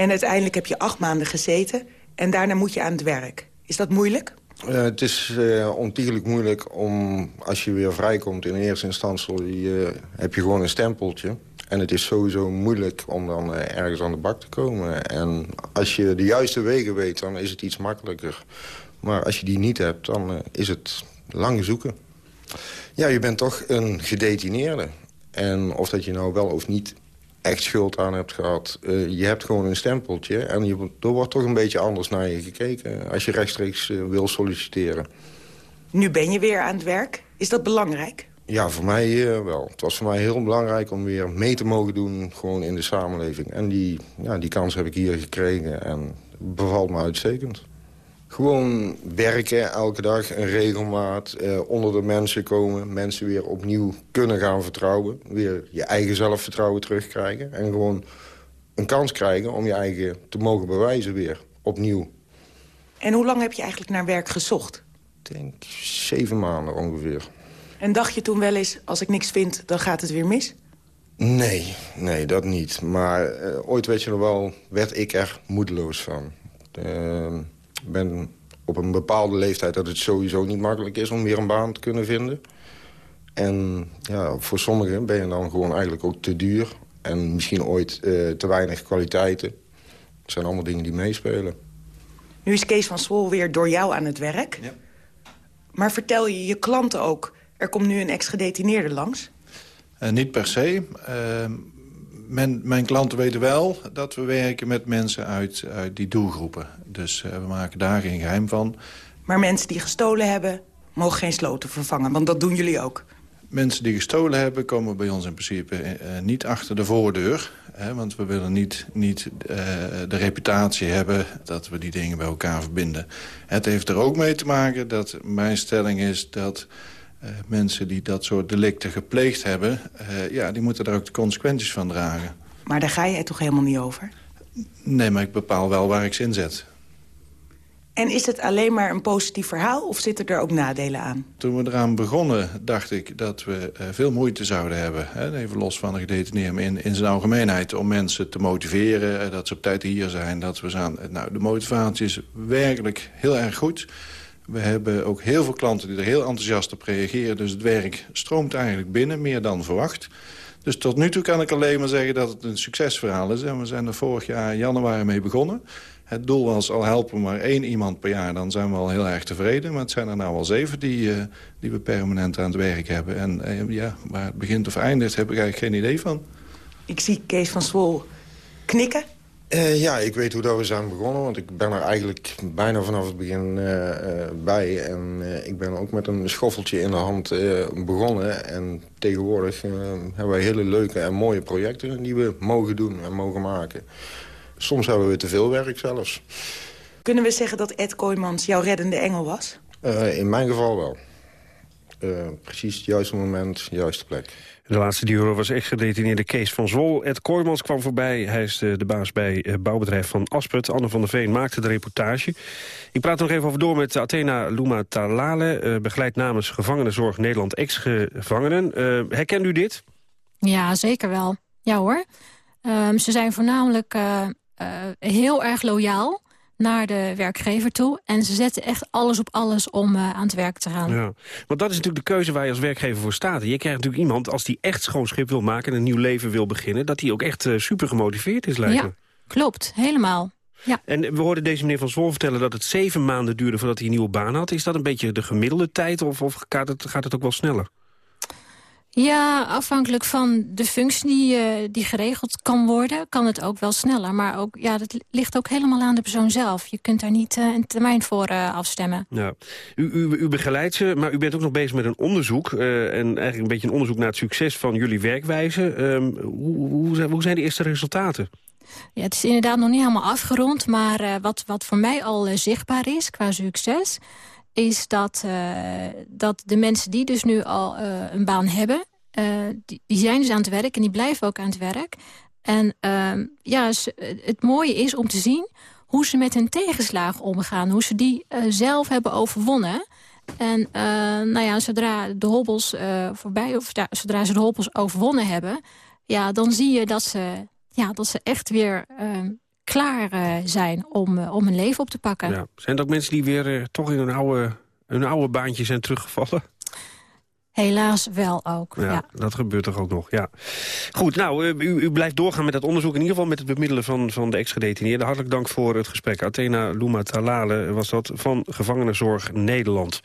En uiteindelijk heb je acht maanden gezeten en daarna moet je aan het werk. Is dat moeilijk? Uh, het is uh, ontiegelijk moeilijk om, als je weer vrijkomt in eerste instantie... Uh, heb je gewoon een stempeltje. En het is sowieso moeilijk om dan ergens aan de bak te komen. En als je de juiste wegen weet, dan is het iets makkelijker. Maar als je die niet hebt, dan is het lang zoeken. Ja, je bent toch een gedetineerde. En of dat je nou wel of niet echt schuld aan hebt gehad. Uh, je hebt gewoon een stempeltje en je, er wordt toch een beetje anders naar je gekeken... als je rechtstreeks uh, wil solliciteren. Nu ben je weer aan het werk. Is dat belangrijk? Ja, voor mij uh, wel. Het was voor mij heel belangrijk om weer mee te mogen doen gewoon in de samenleving. En die, ja, die kans heb ik hier gekregen en bevalt me uitstekend. Gewoon werken elke dag, een regelmaat, eh, onder de mensen komen... mensen weer opnieuw kunnen gaan vertrouwen. Weer je eigen zelfvertrouwen terugkrijgen. En gewoon een kans krijgen om je eigen te mogen bewijzen weer, opnieuw. En hoe lang heb je eigenlijk naar werk gezocht? Ik denk zeven maanden ongeveer. En dacht je toen wel eens, als ik niks vind, dan gaat het weer mis? Nee, nee, dat niet. Maar uh, ooit weet je nog wel, werd ik er moedeloos van. Uh, ben op een bepaalde leeftijd dat het sowieso niet makkelijk is... om weer een baan te kunnen vinden. En ja, voor sommigen ben je dan gewoon eigenlijk ook te duur. En misschien ooit uh, te weinig kwaliteiten. Het zijn allemaal dingen die meespelen. Nu is Kees van Swol weer door jou aan het werk. Ja. Maar vertel je je klanten ook... er komt nu een ex-gedetineerde langs? Uh, niet per se. Uh, men, mijn klanten weten wel dat we werken met mensen uit, uit die doelgroepen. Dus uh, we maken daar geen geheim van. Maar mensen die gestolen hebben, mogen geen sloten vervangen, want dat doen jullie ook. Mensen die gestolen hebben, komen bij ons in principe uh, niet achter de voordeur. Hè, want we willen niet, niet uh, de reputatie hebben dat we die dingen bij elkaar verbinden. Het heeft er ook mee te maken dat mijn stelling is dat... Uh, mensen die dat soort delicten gepleegd hebben... Uh, ja, die moeten daar ook de consequenties van dragen. Maar daar ga je toch helemaal niet over? Nee, maar ik bepaal wel waar ik ze inzet. En is het alleen maar een positief verhaal of zitten er ook nadelen aan? Toen we eraan begonnen dacht ik dat we uh, veel moeite zouden hebben. Hè, even los van de gedetineerden, maar in, in zijn algemeenheid... om mensen te motiveren, dat ze op tijd hier zijn. Dat we zijn, nou, de motivatie is werkelijk heel erg goed... We hebben ook heel veel klanten die er heel enthousiast op reageren. Dus het werk stroomt eigenlijk binnen, meer dan verwacht. Dus tot nu toe kan ik alleen maar zeggen dat het een succesverhaal is. En we zijn er vorig jaar januari mee begonnen. Het doel was al helpen maar één iemand per jaar. Dan zijn we al heel erg tevreden. Maar het zijn er nou al zeven die, uh, die we permanent aan het werk hebben. En uh, ja, waar het begint of eindigt heb ik eigenlijk geen idee van. Ik zie Kees van Swol knikken. Uh, ja, ik weet hoe dat we zijn begonnen. Want ik ben er eigenlijk bijna vanaf het begin uh, uh, bij. En ik ben ook met een schoffeltje in de hand begonnen. En tegenwoordig hebben wij hele leuke en mooie projecten... die we mogen doen en mogen maken. Soms hebben we te veel werk zelfs. Kunnen we zeggen dat Ed Kooijmans jouw reddende engel was? in mijn geval wel. Precies het juiste moment, de juiste plek. De laatste die horen was ex-gedetineerde Kees van Zwol. Ed Kooijmans kwam voorbij. Hij is de, de baas bij het bouwbedrijf van Aspet. Anne van der Veen maakte de reportage. Ik praat er nog even over door met Athena Luma Talale... Uh, begeleid namens Gevangenenzorg Nederland ex-gevangenen. Uh, herkent u dit? Ja, zeker wel. Ja hoor. Um, ze zijn voornamelijk uh, heel erg loyaal naar de werkgever toe. En ze zetten echt alles op alles om uh, aan het werk te gaan. Ja. Want dat is natuurlijk de keuze waar je als werkgever voor staat. Je krijgt natuurlijk iemand, als die echt schoon schip wil maken... en een nieuw leven wil beginnen... dat die ook echt uh, super gemotiveerd is, lijkt ja, me. klopt. Helemaal. Ja. En we hoorden deze meneer Van Zwol vertellen dat het zeven maanden duurde... voordat hij een nieuwe baan had. Is dat een beetje de gemiddelde tijd of, of gaat, het, gaat het ook wel sneller? Ja, afhankelijk van de functie die, uh, die geregeld kan worden... kan het ook wel sneller. Maar ook, ja, dat ligt ook helemaal aan de persoon zelf. Je kunt daar niet uh, een termijn voor uh, afstemmen. Ja. U, u, u, begeleidt ze, maar u bent ook nog bezig met een onderzoek... en eigenlijk een beetje een onderzoek naar het succes van jullie werkwijze. Um, hoe, hoe, hoe zijn de eerste resultaten? Ja, het is inderdaad nog niet helemaal afgerond... maar wat, wat voor mij al zichtbaar is qua succes is dat, uh, dat de mensen die dus nu al uh, een baan hebben... Uh, die, die, zijn dus aan het werk en die blijven ook aan het werk. En ehm, ja, het mooie is om te zien hoe ze met hun tegenslagen omgaan. Hoe ze die zelf hebben overwonnen. En nou ja, zodra de hobbels voorbij, of zodra ze de hobbels overwonnen hebben... ja, dan zie je dat ze, ja, dat ze echt weer ehm, klaar eh, zijn om, uh, om een leven op te pakken. Ja. Zijn dat mensen die weer uh, toch in hun oude, hun oude baantje zijn teruggevallen? Helaas wel ook, ja, ja. Dat gebeurt toch ook nog, ja. Goed, nou, u, u, blijft doorgaan met dat onderzoek... in ieder geval met het bemiddelen van, van de ex-gedetineerden. Hartelijk dank voor het gesprek. Athena Luma Talale was dat van Gevangenenzorg Nederland.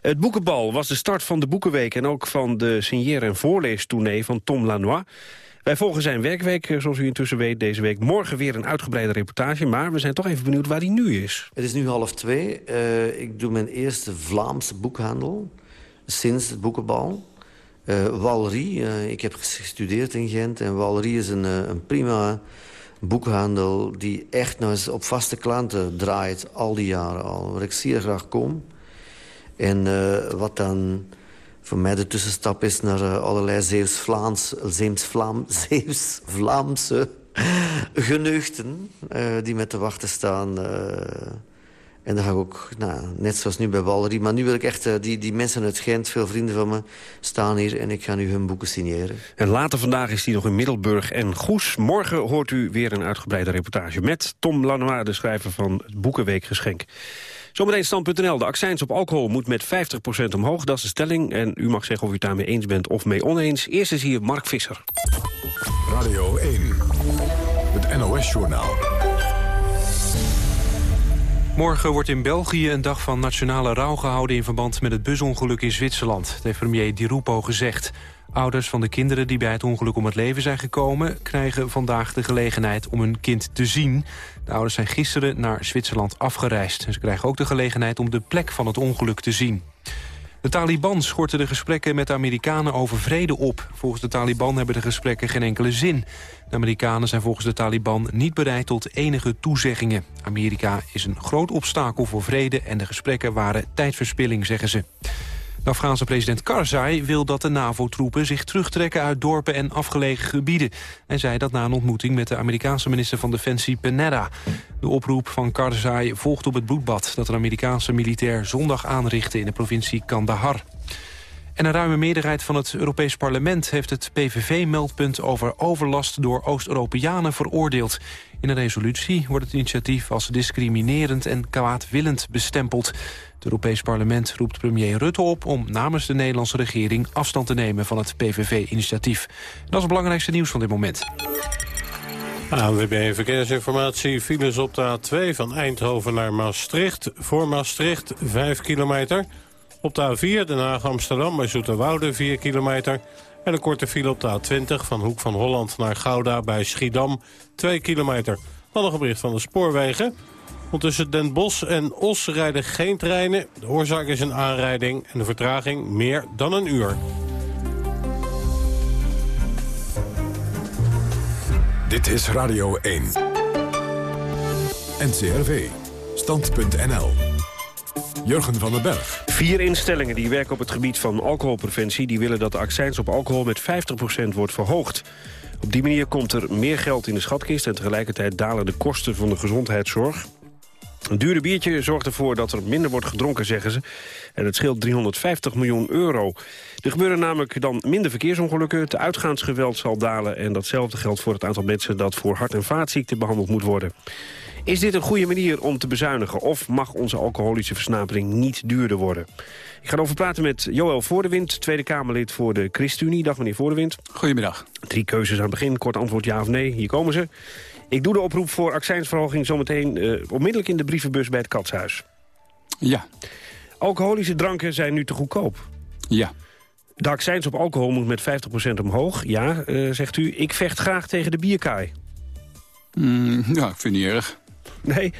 Het boekenbal was de start van de Boekenweek... en ook van de signeer- en voorleestournee van Tom Lanois... Wij volgen zijn werkweek, eh, zoals u intussen weet, deze week. Morgen weer een uitgebreide reportage, maar we zijn toch even benieuwd waar hij nu is. Het is nu half twee. Uh, ik doe mijn eerste Vlaamse boekhandel sinds het boekenbal. Uh, Walrie, uh, ik heb gestudeerd in Gent. En Walrie is een, een prima boekhandel die echt nou op vaste klanten draait. Al die jaren al. Waar ik zeer graag kom. En wat dan voor mij de tussenstap is naar allerlei Zeeuws-Vlaams, Zeeuws-Vlaamse geneugten... die met te wachten staan en dan ga ik ook, nou, net zoals nu bij Wallerie. Maar nu wil ik echt, die, die mensen uit Gent, veel vrienden van me, staan hier. En ik ga nu hun boeken signeren. En later vandaag is hij nog in Middelburg en Goes. Morgen hoort u weer een uitgebreide reportage met Tom Lanois, de schrijver van het Boekenweekgeschenk. Zometeen stand.nl. De accijns op alcohol moet met 50% omhoog. Dat is de stelling. En u mag zeggen of u het daarmee eens bent of mee oneens. Eerst is hier Mark Visser. Radio 1. Het NOS-journaal. Morgen wordt in België een dag van nationale rouw gehouden... in verband met het busongeluk in Zwitserland. Dat heeft premier Di Rupo gezegd. Ouders van de kinderen die bij het ongeluk om het leven zijn gekomen... krijgen vandaag de gelegenheid om hun kind te zien. De ouders zijn gisteren naar Zwitserland afgereisd. En ze krijgen ook de gelegenheid om de plek van het ongeluk te zien. De Taliban schorten de gesprekken met de Amerikanen over vrede op. Volgens de Taliban hebben de gesprekken geen enkele zin. De Amerikanen zijn volgens de Taliban niet bereid tot enige toezeggingen. Amerika is een groot obstakel voor vrede en de gesprekken waren tijdverspilling, zeggen ze. De Afghaanse president Karzai wil dat de NAVO-troepen zich terugtrekken uit dorpen en afgelegen gebieden. Hij zei dat na een ontmoeting met de Amerikaanse minister van Defensie Panetta. De oproep van Karzai volgt op het bloedbad dat een Amerikaanse militair zondag aanrichtte in de provincie Kandahar. En een ruime meerderheid van het Europees Parlement heeft het PVV-meldpunt over overlast door Oost-Europeanen veroordeeld. In een resolutie wordt het initiatief als discriminerend en kwaadwillend bestempeld. Het Europees Parlement roept premier Rutte op om namens de Nederlandse regering afstand te nemen van het PVV-initiatief. Dat is het belangrijkste nieuws van dit moment. ANWB Verkeersinformatie. Files op de A2 van Eindhoven naar Maastricht. Voor Maastricht 5 kilometer. Op de A4 Den Haag-Amsterdam bij Zoeterwoude 4 kilometer. En een korte file op de A20 van Hoek van Holland naar Gouda bij Schiedam 2 kilometer. Dan nog een bericht van de spoorwegen. Want tussen Den Bosch en Os rijden geen treinen. De oorzaak is een aanrijding en de vertraging meer dan een uur. Dit is Radio 1. NCRV. Stand.nl. Jurgen van den Berg. Vier instellingen die werken op het gebied van alcoholpreventie... die willen dat de accijns op alcohol met 50% wordt verhoogd. Op die manier komt er meer geld in de schatkist... en tegelijkertijd dalen de kosten van de gezondheidszorg. Een dure biertje zorgt ervoor dat er minder wordt gedronken, zeggen ze. En het scheelt 350 miljoen euro. Er gebeuren namelijk dan minder verkeersongelukken. Het uitgaansgeweld zal dalen. En datzelfde geldt voor het aantal mensen dat voor hart- en vaatziekten behandeld moet worden. Is dit een goede manier om te bezuinigen? Of mag onze alcoholische versnapering niet duurder worden? Ik ga erover praten met Joël Voordewind, Tweede Kamerlid voor de ChristenUnie. Dag meneer Voordewind. Goedemiddag. Drie keuzes aan het begin, kort antwoord ja of nee. Hier komen ze. Ik doe de oproep voor accijnsverhoging zometeen uh, onmiddellijk in de brievenbus bij het Katshuis. Ja. Alcoholische dranken zijn nu te goedkoop. Ja. De accijns op alcohol moet met 50% omhoog. Ja, uh, zegt u. Ik vecht graag tegen de bierkaai. Mm, ja, ik vind niet erg. Nee?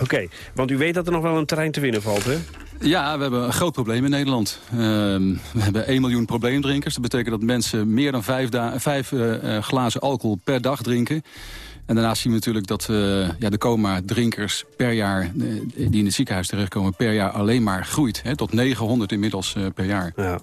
Oké, want u weet dat er nog wel een terrein te winnen valt, hè? Ja, we hebben een groot probleem in Nederland. Uh, we hebben 1 miljoen probleemdrinkers. Dat betekent dat mensen meer dan vijf, vijf uh, glazen alcohol per dag drinken. En daarnaast zien we natuurlijk dat uh, ja, de coma drinkers per jaar... die in het ziekenhuis terechtkomen, per jaar alleen maar groeit. Hè, tot 900 inmiddels per jaar. Ja.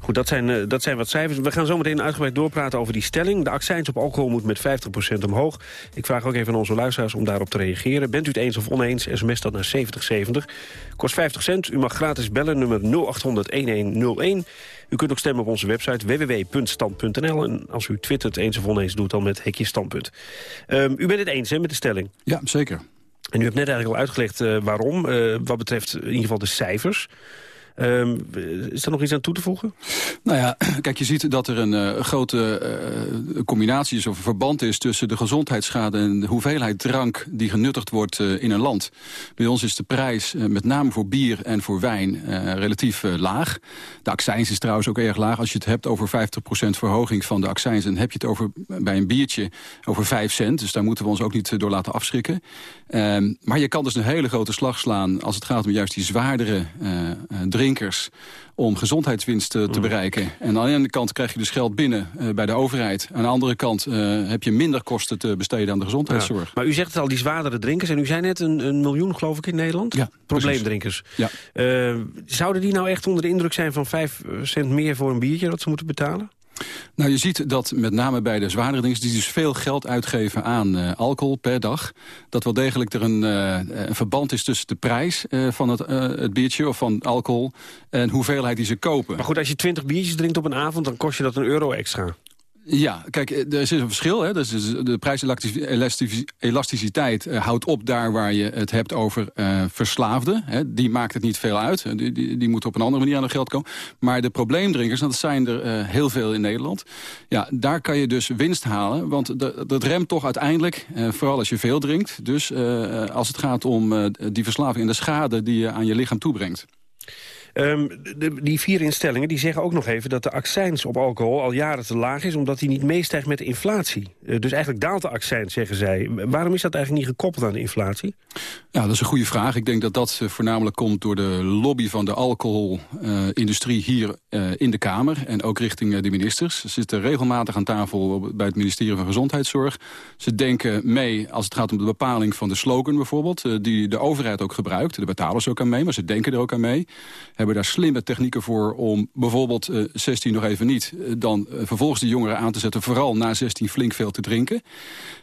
Goed, dat zijn, eh, dat zijn wat cijfers. We gaan zo meteen uitgebreid doorpraten over die stelling. De accijns op alcohol moet met 50% omhoog. Ik vraag ook even aan onze luisteraars om daarop te reageren. Bent u het eens of oneens, sms dat naar 7070. Kost 50 cent. U mag gratis bellen, nummer 0800-1101. U kunt ook stemmen op onze website www.stand.nl. En als u twittert eens of oneens doet, dan met hekje standpunt. Um, u bent het eens hè, met de stelling? Ja, zeker. En u hebt net eigenlijk al uitgelegd uh, waarom, uh, wat betreft in ieder geval de cijfers. Um, is er nog iets aan toe te voegen? Nou ja, kijk, je ziet dat er een uh, grote uh, combinatie is of verband is tussen de gezondheidsschade en de hoeveelheid drank die genuttigd wordt uh, in een land. Bij ons is de prijs, met name voor bier en voor wijn, relatief laag. De accijns is trouwens ook erg laag. Als je het hebt over 50% verhoging van de accijns, dan heb je het over, bij een biertje over 5 cent. Dus daar moeten we ons ook niet door laten afschrikken. Um, maar je kan dus een hele grote slag slaan als het gaat om juist die zwaardere drinkers om gezondheidswinst te, mm. bereiken. En aan de ene kant krijg je dus geld binnen uh, bij de overheid. Aan de andere kant uh, heb je minder kosten te besteden aan de gezondheidszorg. Ja, maar u zegt het al, die zwaardere drinkers. En u zei net een, een miljoen, geloof ik, in Nederland? Ja, Probleemdrinkers. Ja. Uh, zouden die nou echt onder de indruk zijn van 5 cent meer voor een biertje dat ze moeten betalen? Nou, je ziet dat met name bij de zwaardere dingen... die dus veel geld uitgeven aan uh, alcohol per dag... dat wel degelijk er een, een verband is tussen de prijs uh, van het, het, biertje of van alcohol... en hoeveelheid die ze kopen. Maar goed, als je 20 biertjes drinkt op een avond... dan kost je dat een euro extra. Ja, kijk, er is een verschil. Hè? Dus de prijselasticiteit uh, houdt op daar waar je het hebt over uh, verslaafden. Hè? Die maakt het niet veel uit. Die, die, die, moeten op een andere manier aan de geld komen. Maar de probleemdrinkers, dat zijn er heel veel in Nederland. Ja, daar kan je dus winst halen. Want dat remt toch uiteindelijk, vooral als je veel drinkt. Dus als het gaat om die verslaving en de schade die je aan je lichaam toebrengt. De, die vier instellingen die zeggen ook nog even dat de accijns op alcohol al jaren te laag is... omdat die niet meestijgt met de inflatie. Uh, dus eigenlijk daalt de accijns, zeggen zij. Waarom is dat eigenlijk niet gekoppeld aan de inflatie? Ja, dat is een goede vraag. Ik denk dat dat uh, voornamelijk komt door de lobby van de alcoholindustrie uh, hier in de Kamer... en ook richting de ministers. Ze zitten regelmatig aan tafel bij het ministerie van Gezondheidszorg. Ze denken mee als het gaat om de bepaling van de slogan bijvoorbeeld... die de overheid ook gebruikt. De ze ook aan mee, maar ze denken er ook aan mee hebben daar slimme technieken voor om bijvoorbeeld uh, 16 nog even niet... Uh, dan uh, vervolgens de jongeren aan te zetten, vooral na 16 flink veel te drinken.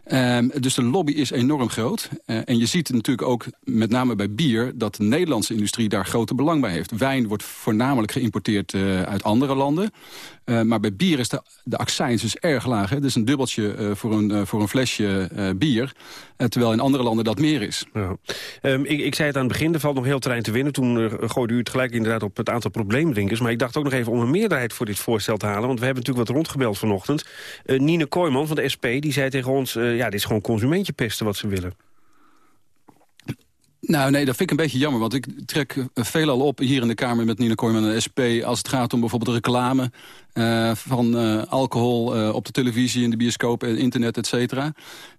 Um, dus de lobby is enorm groot. En je ziet natuurlijk ook, met name bij bier... dat de Nederlandse industrie daar grote belang bij heeft. Wijn wordt voornamelijk geïmporteerd uit andere landen. maar bij bier is de, de accijns dus erg laag. Hè? Dus een dubbeltje voor, een, voor een flesje bier. terwijl in andere landen dat meer is. Ja. Um, ik, ik zei het aan het begin, er valt nog heel terrein te winnen. Toen gooide u het gelijk in op het aantal probleemdrinkers. Maar ik dacht ook nog even om een meerderheid voor dit voorstel te halen. Want we hebben natuurlijk wat rondgebeld vanochtend. Uh, Nine Kooijman van de SP die zei tegen ons... Uh, ja, dit is gewoon consumentje pesten wat ze willen. Nou, nee, dat vind ik een beetje jammer. Want ik trek veelal op hier in de Kamer met Nina Kooijman en de SP... als het gaat om bijvoorbeeld reclame uh, van uh, alcohol uh, op de televisie, in de bioscoop, internet, et cetera.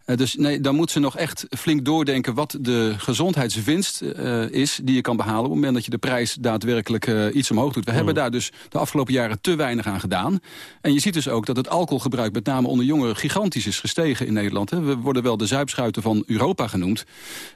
dus nee, dan moet ze nog echt flink doordenken wat de gezondheidswinst is... die je kan behalen op het moment dat je de prijs daadwerkelijk iets omhoog doet. We hebben daar dus de afgelopen jaren te weinig aan gedaan. En je ziet dus ook dat het alcoholgebruik met name onder jongeren gigantisch is gestegen in Nederland. Hè. We worden wel de zuipschuiten van Europa genoemd.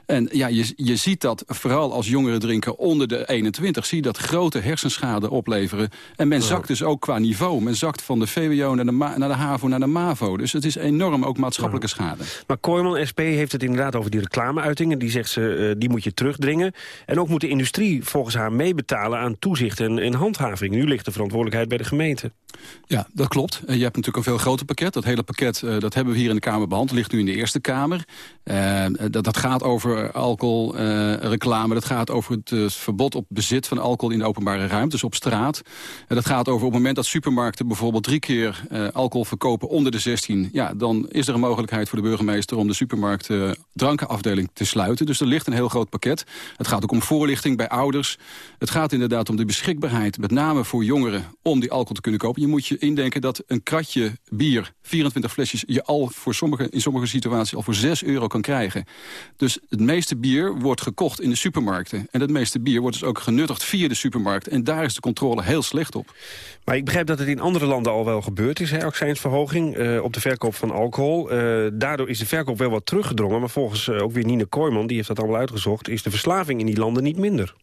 En ja, je, je ziet dat vooral als jongeren drinken onder de 21... zie je dat grote hersenschade opleveren. En men zakt dus ook qua niveau Men zakt van de VWO naar de, naar de HAVO naar de MAVO. Dus het is enorm ook maatschappelijke schade. Maar Kooijman, SP, heeft het inderdaad over die reclameuitingen. Die zegt ze, uh, die moet je terugdringen. En ook moet de industrie volgens haar meebetalen aan toezicht en, en handhaving. Nu ligt de verantwoordelijkheid bij de gemeente. Ja, dat klopt. je hebt natuurlijk een veel groter pakket. Dat hele pakket uh, dat hebben we hier in de Kamer behandeld. ligt nu in de Eerste Kamer. Dat, dat gaat over alcohol, reclame. Dat gaat over het verbod op bezit van alcohol in de openbare ruimte. Dus op straat. dat gaat over op het moment dat supermarkten supermarkten bijvoorbeeld drie keer uh, alcohol verkopen onder de 16... ja, dan is er een mogelijkheid voor de burgemeester om de supermarkt uh, drankenafdeling te sluiten. Dus er ligt een heel groot pakket. Het gaat ook om voorlichting bij ouders. Het gaat inderdaad om de beschikbaarheid, met name voor jongeren... om die alcohol te kunnen kopen. Je moet je indenken dat een kratje bier, 24 flesjes... je al voor sommige, in sommige situaties al voor 6 euro kan krijgen. Dus het meeste bier wordt gekocht in de supermarkten. En het meeste bier wordt dus ook genuttigd via de supermarkt. En daar is de controle heel slecht op. Maar ik begrijp dat het in andere landen al wel gebeurd is, hè, accijnsverhoging uh, op de verkoop van alcohol. Uh, daardoor is de verkoop wel wat teruggedrongen. Maar volgens uh, ook weer Nina Kooijman, die heeft dat allemaal uitgezocht... is de verslaving in die landen niet minder.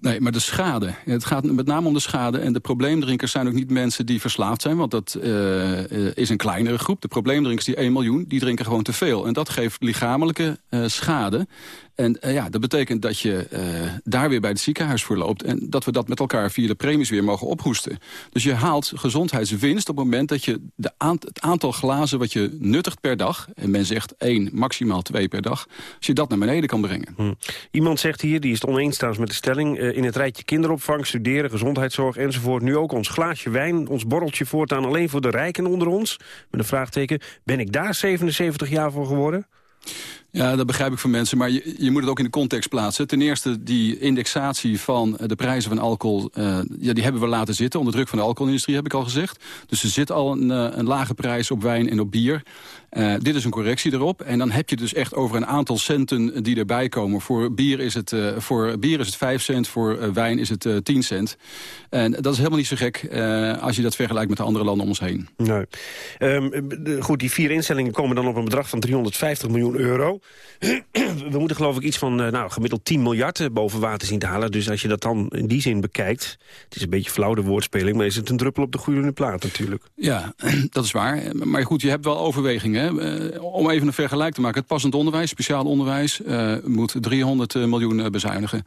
Nee, maar de schade. Het gaat met name om de schade. En de probleemdrinkers zijn ook niet mensen die verslaafd zijn. Want dat is een kleinere groep. De probleemdrinkers, die 1 miljoen, die drinken gewoon te veel. En dat geeft lichamelijke schade. En uh, ja, dat betekent dat je uh, daar weer bij het ziekenhuis voor loopt... en dat we dat met elkaar via de premies weer mogen ophoesten. Dus je haalt gezondheidswinst op het moment dat je de het aantal glazen... wat je nuttigt per dag, en men zegt één, maximaal twee per dag... als je dat naar beneden kan brengen. Hm. Iemand zegt hier, die is het oneens trouwens met de stelling... Uh, in het rijtje kinderopvang, studeren, gezondheidszorg enzovoort... nu ook ons glaasje wijn, ons borreltje voortaan alleen voor de rijken onder ons? Met een vraagteken, ben ik daar 77 jaar voor geworden? Ja, dat begrijp ik van mensen, maar je, je moet het ook in de context plaatsen. Ten eerste, die indexatie van de prijzen van alcohol... Uh, ja, die hebben we laten zitten, onder druk van de alcoholindustrie, heb ik al gezegd. Dus er zit al een, uh, een lage prijs op wijn en op bier. Dit is een correctie erop. En dan heb je dus echt over een aantal centen die erbij komen. Voor bier is het, voor bier is het 5 cent, voor wijn is het 10 cent. En dat is helemaal niet zo gek als je dat vergelijkt met de andere landen om ons heen. Nee. De, goed, die vier instellingen komen dan op een bedrag van 350 miljoen euro. We moeten geloof ik iets van nou, gemiddeld 10 miljard boven water zien te halen. Dus als je dat dan in die zin bekijkt... het is een beetje flauw de woordspeling... maar is het een druppel op de goede plaat natuurlijk. Ja, dat is waar. Maar goed, je hebt wel overwegingen. Uh, om even een vergelijk te maken. Het passend onderwijs, speciaal onderwijs, moet 300 miljoen bezuinigen.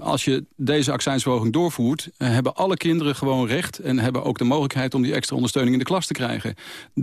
als je deze accijnsverhoging doorvoert, hebben alle kinderen gewoon recht... en hebben ook de mogelijkheid om die extra ondersteuning in de klas te krijgen.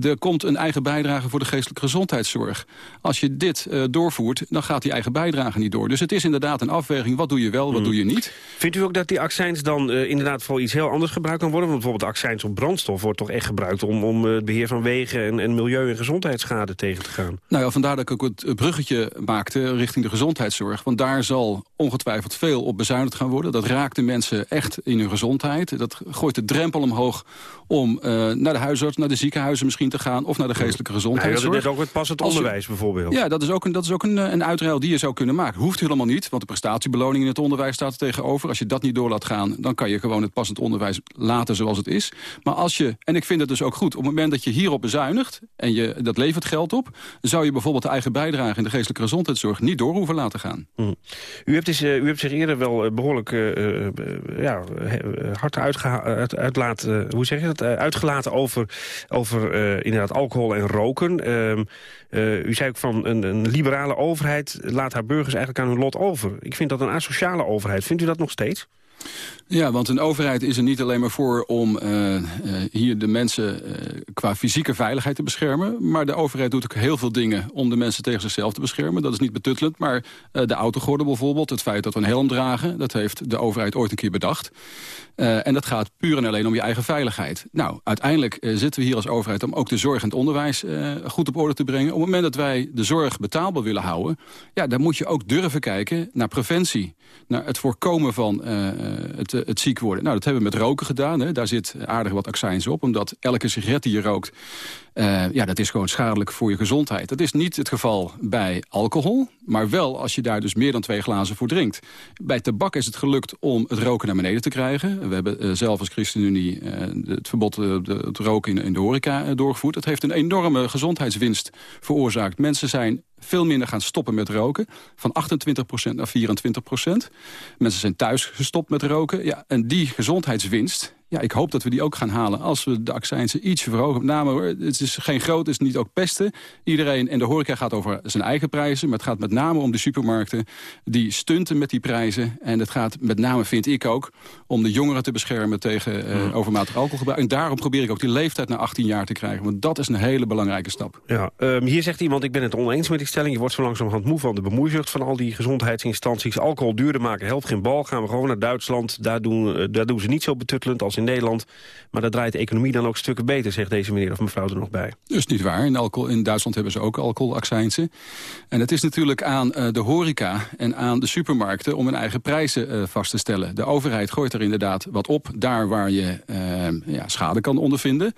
Er komt een eigen bijdrage voor de geestelijke gezondheidszorg. Als je dit doorvoert, dan gaat die eigen bijdrage niet door. Dus het is inderdaad een afweging. Wat doe je wel, wat mm. doe je niet? Vindt u ook dat die accijns dan inderdaad voor iets heel anders gebruikt kan worden? Want bijvoorbeeld accijns op brandstof wordt toch echt gebruikt... om, om het beheer van wegen en, en milieu en gezondheid gezondheidsschade tegen te gaan. Nou ja, vandaar dat ik ook het bruggetje maakte richting de gezondheidszorg. Want daar zal ongetwijfeld veel op bezuinigd gaan worden. Dat raakt de mensen echt in hun gezondheid. Dat gooit de drempel omhoog om uh, naar de huisarts, naar de ziekenhuizen misschien te gaan... of naar de geestelijke gezondheidszorg. Nou, dat is ook het passend onderwijs bijvoorbeeld. Ja, dat is ook, een, dat is ook een, eh, een uitruil die je zou kunnen maken. Hoeft helemaal niet, want de prestatiebeloning in het onderwijs staat er tegenover. Als je dat niet door laat gaan, dan kan je gewoon het passend onderwijs laten zoals het is. Maar als je, en ik vind het dus ook goed, op het moment dat je hierop bezuinigt... en je, dat levert geld op... zou je bijvoorbeeld de eigen bijdrage in de geestelijke gezondheidszorg... niet door hoeven laten gaan. Mm. U, hebt dus, uh, u hebt zich eerder wel behoorlijk uh, ja, hard uit, uitlaten, hoe zeg je dat? uitgelaten over, over inderdaad alcohol en roken. Ehm, u zei ook van een, een liberale overheid laat haar burgers eigenlijk aan hun lot over. Ik vind dat een asociale overheid. Vindt u dat nog steeds? Ja, want een overheid is er niet alleen maar voor om uh, uh, hier de mensen uh, qua fysieke veiligheid te beschermen. Maar de overheid doet ook heel veel dingen om de mensen tegen zichzelf te beschermen. Dat is niet betuttelend, maar de autogordel bijvoorbeeld, het feit dat we een helm dragen, dat heeft de overheid ooit een keer bedacht. en dat gaat puur en alleen om je eigen veiligheid. Nou, uiteindelijk zitten we hier als overheid om ook de zorg en het onderwijs goed op orde te brengen. Op het moment dat wij de zorg betaalbaar willen houden, ja, dan moet je ook durven kijken naar preventie. Naar het voorkomen van het eh, het ziek worden. Nou, dat hebben we met roken gedaan. Hè. Daar zit aardig wat accijns op, omdat elke sigaret die je rookt... Uh, ja, dat is gewoon schadelijk voor je gezondheid. Dat is niet het geval bij alcohol, maar wel als je daar dus meer dan twee glazen voor drinkt. Bij tabak is het gelukt om het roken naar beneden te krijgen. We hebben uh, zelf als ChristenUnie uh, het verbod op het roken in, in, de horeca doorgevoerd. Dat heeft een enorme gezondheidswinst veroorzaakt. Mensen zijn veel minder gaan stoppen met roken. Van 28% naar 24%. Mensen zijn thuis gestopt met roken. Ja, en die gezondheidswinst ja, ik hoop dat we die ook gaan halen als we de accijnsen iets verhogen. Met name, het is geen groot, het is niet ook pesten. Iedereen en de horeca gaat over zijn eigen prijzen. Maar het gaat met name om de supermarkten die stunten met die prijzen. En het gaat met name, vind ik ook, om de jongeren te beschermen tegen uh, overmatig alcoholgebruik. En daarom probeer ik ook die leeftijd naar 18 jaar te krijgen. Want dat is een hele belangrijke stap. Ja, um, hier zegt iemand, ik ben het oneens met die stelling. Je wordt zo langzamerhand moe van de bemoeizucht van al die gezondheidsinstanties. Alcohol duurder maken helpt geen bal. Gaan we gewoon naar Duitsland. Daar doen, uh, daar doen ze niet zo betuttelend als in Nederland. Maar daar draait de economie dan ook stukken beter, zegt deze meneer of mevrouw er nog bij. Is niet waar. In, alcohol, in Duitsland hebben ze ook alcoholaccijnsen. En het is natuurlijk aan uh, de horeca en aan de supermarkten om hun eigen prijzen uh, vast te stellen. De overheid gooit er inderdaad wat op, daar waar je uh, ja, schade kan ondervinden.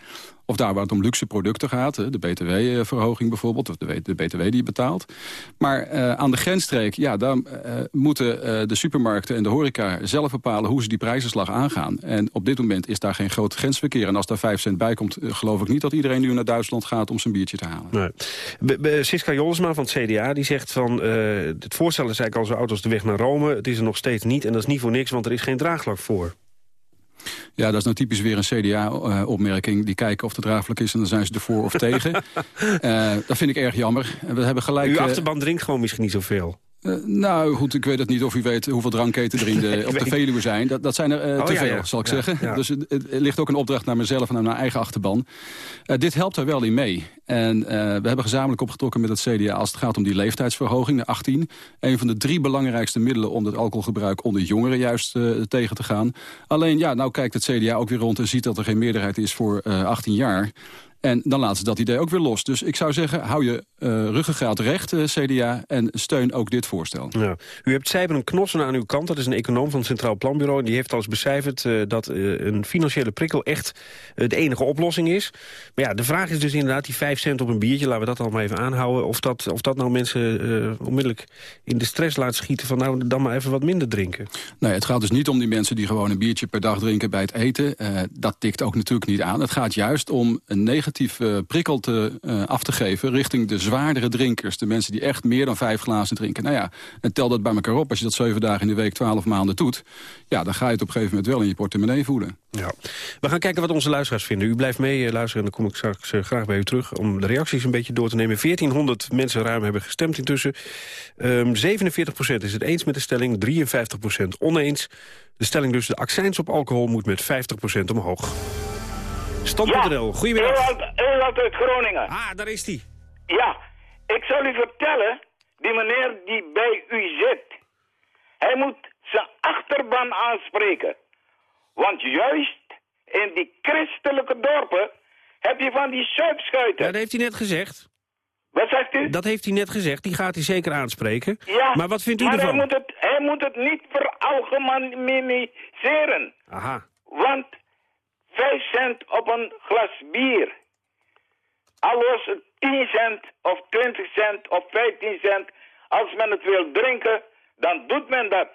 Of daar waar het om luxe producten gaat, de btw-verhoging bijvoorbeeld... of de, btw die je betaalt. Maar uh, aan de grensstreek, ja, daar uh, moeten uh, de supermarkten en de horeca zelf bepalen... hoe ze die prijzenslag aangaan. En op dit moment is daar geen groot grensverkeer. En als daar 5 cent bij komt, geloof ik niet dat iedereen nu naar Duitsland gaat... om zijn biertje te halen. Nee. Siska Jolsma van het CDA die zegt van... het voorstel is eigenlijk al zo oud de weg naar Rome. Het is er nog steeds niet en dat is niet voor niks, want er is geen draagvlak voor. Ja, dat is nou typisch weer een CDA-opmerking. Die kijken of het draagvlak is en dan zijn ze ervoor of tegen. uh, dat vind ik erg jammer. We hebben gelijk, Uw achterban drinkt gewoon misschien niet zoveel. Uh, nou goed, ik weet het niet of u weet hoeveel drankketen er in de, op de Veluwe zijn. Dat, dat zijn er uh, oh, te ja, veel, ja. zal ik ja, zeggen. Dus het, het, ligt ook een opdracht naar mezelf en naar mijn eigen achterban. Uh, dit helpt er wel in mee. En we hebben gezamenlijk opgetrokken met het CDA als het gaat om die leeftijdsverhoging naar 18. Een van de drie belangrijkste middelen om het alcoholgebruik onder jongeren juist tegen te gaan. Alleen, ja, nou kijkt het CDA ook weer rond en ziet dat er geen meerderheid is voor 18 jaar. En dan laten ze dat idee ook weer los. Dus ik zou zeggen, hou je uh, ruggengraat recht, CDA, en steun ook dit voorstel. Ja. U hebt Sijben Knossen aan uw kant, dat is een econoom van het Centraal Planbureau... die heeft al eens becijferd dat een financiële prikkel echt de enige oplossing is. Maar ja, de vraag is dus inderdaad die 5 cent op een biertje, laten we dat allemaal even aanhouden... of dat, of dat nou mensen onmiddellijk in de stress laat schieten van nou dan maar even wat minder drinken. Nee, het gaat dus niet om die mensen die gewoon een biertje per dag drinken bij het eten. dat tikt ook natuurlijk niet aan. Het gaat juist om een negatieve negatief prikkel te, uh, af te geven... richting de zwaardere drinkers. De mensen die echt meer dan vijf glazen drinken. Nou ja, en tel dat bij elkaar op. Als je dat zeven dagen in de week, twaalf maanden doet... ja, dan ga je het op een gegeven moment wel in je portemonnee voelen. Ja. We gaan kijken wat onze luisteraars vinden. U blijft mee luisteren en dan kom ik straks graag bij u terug... om de reacties een beetje door te nemen. 1400 mensen ruim hebben gestemd intussen. Um, 47% is het eens met de stelling, 53% oneens. De stelling dus, de accijns op alcohol moet met 50% omhoog. Stand.nl, ja, goedemiddag. Ewald, Ewald uit Groningen. Ah, daar is hij. Ja, ik zal u vertellen, die meneer die bij u zit, hij moet zijn achterban aanspreken. Want juist in die christelijke dorpen heb je van die suipschuiten. Ja, dat heeft hij net gezegd. Wat zegt u? Dat heeft hij net gezegd, die gaat hij zeker aanspreken. Ja, maar wat vindt u maar ervan? Hij moet, het, hij moet het niet veralgemeniseren. Aha. Want 5 cent op een glas bier. Al was het 10 cent of 20 cent of 15 cent. Als men het wil drinken, dan doet men dat.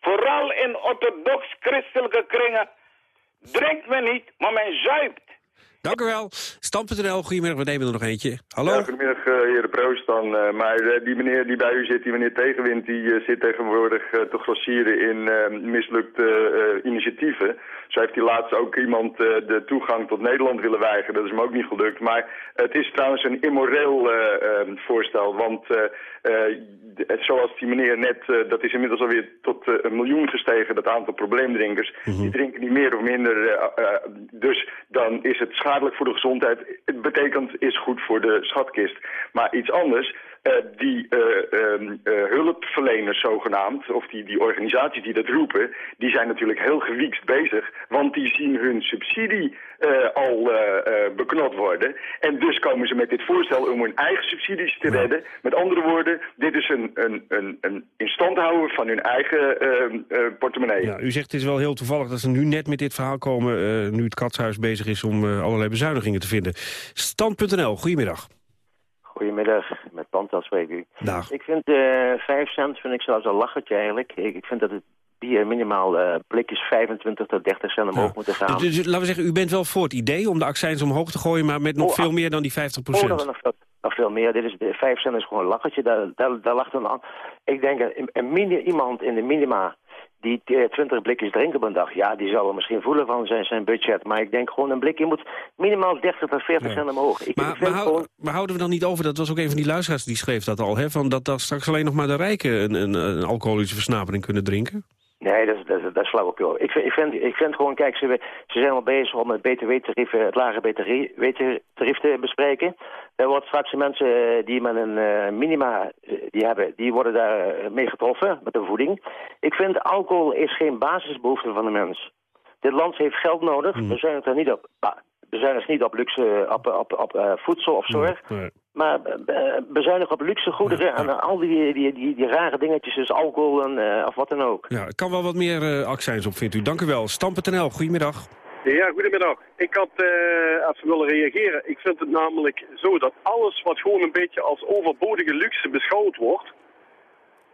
Vooral in orthodox-christelijke kringen drinkt men niet, maar men zuipt. Dank u wel. Stam.nl, goedemiddag, we nemen er nog eentje. Hallo? Ja, goedemiddag, uh, heer Proost dan. Uh, maar uh, die meneer die bij u zit, die meneer Tegenwind, die zit tegenwoordig te grossieren in mislukte initiatieven. Zo heeft hij laatst ook iemand de toegang tot Nederland willen weigeren. Dat is hem ook niet gelukt. Maar het is trouwens een immoreel voorstel, want zoals die meneer net, dat is inmiddels alweer tot een miljoen gestegen, dat aantal probleemdrinkers. Mm -hmm. Die drinken niet meer of minder, dus dan is het schadelijk voor de gezondheid. Het betekent is goed voor de schatkist. Maar iets anders, die uh, uh, hulpverleners zogenaamd, of die, die organisaties die dat roepen, die zijn natuurlijk heel gewiekst bezig. Want die zien hun subsidie al beknot worden. En dus komen ze met dit voorstel om hun eigen subsidies te redden. Met andere woorden, dit is een, een, een, een instand houden van hun eigen portemonnee. Ja, u zegt het is wel heel toevallig dat ze nu net met dit verhaal komen, nu het katshuis bezig is om allerlei bezuinigingen te vinden. Stand.nl, goedemiddag. Goedemiddag, met Pantel spreek u. Dag. Ik vind uh, 5 cent vind ik zelfs een lachertje eigenlijk. Ik, ik vind dat het bier minimaal uh, blikjes 25 tot 30 cent omhoog ja. moeten gaan. Dus, dus, laten we zeggen, u bent wel voor het idee om de accijns omhoog te gooien... maar met nog Oh, veel ah. meer dan die 50 procent. Oh, nog, veel, nog veel meer. Dit is, de 5 cent is gewoon een lachertje. Daar, daar, daar lag een aan. Ik denk, een, een mini, iemand in de minima die eh, 20 blikjes drinken op een dag, ja, die zou er misschien voelen van zijn, zijn budget. Maar ik denk gewoon een blikje moet minimaal 30 tot 40 cent omhoog. Ik, Maar, ik maar, hou- gewoon, maar houden we dan niet over, dat was ook een van die luisteraars die schreef dat al... Hè, van dat, dat straks alleen nog maar de rijken een, een, een alcoholische versnapering kunnen drinken? Nee, dat is, dat is, dat is flauwekul. Ik vind, ik, vind, ik vind gewoon, kijk, ze, ze zijn al bezig om het btw-tarief, het lage btw-tarief te bespreken. Er wordt straks mensen eh, die met een eh, minima eh, die hebben, die worden daar mee getroffen met de voeding. Ik vind alcohol is geen basisbehoefte van de mens. Dit land heeft geld nodig. We zijn het er niet op. We zijn het niet op luxe, op, op, op voedsel of zorg. Maar eh, bezuinig op luxe goederen en al die, die, die, die rare dingetjes, dus alcohol en, eh, of wat dan ook. Ja, er kan wel wat meer eh accijns op, vindt u. Dank u wel. Stam.nl, goedemiddag. Ja, goedemiddag. Ik had eh, even willen reageren. Ik vind het namelijk zo dat alles wat gewoon een beetje als overbodige luxe beschouwd wordt,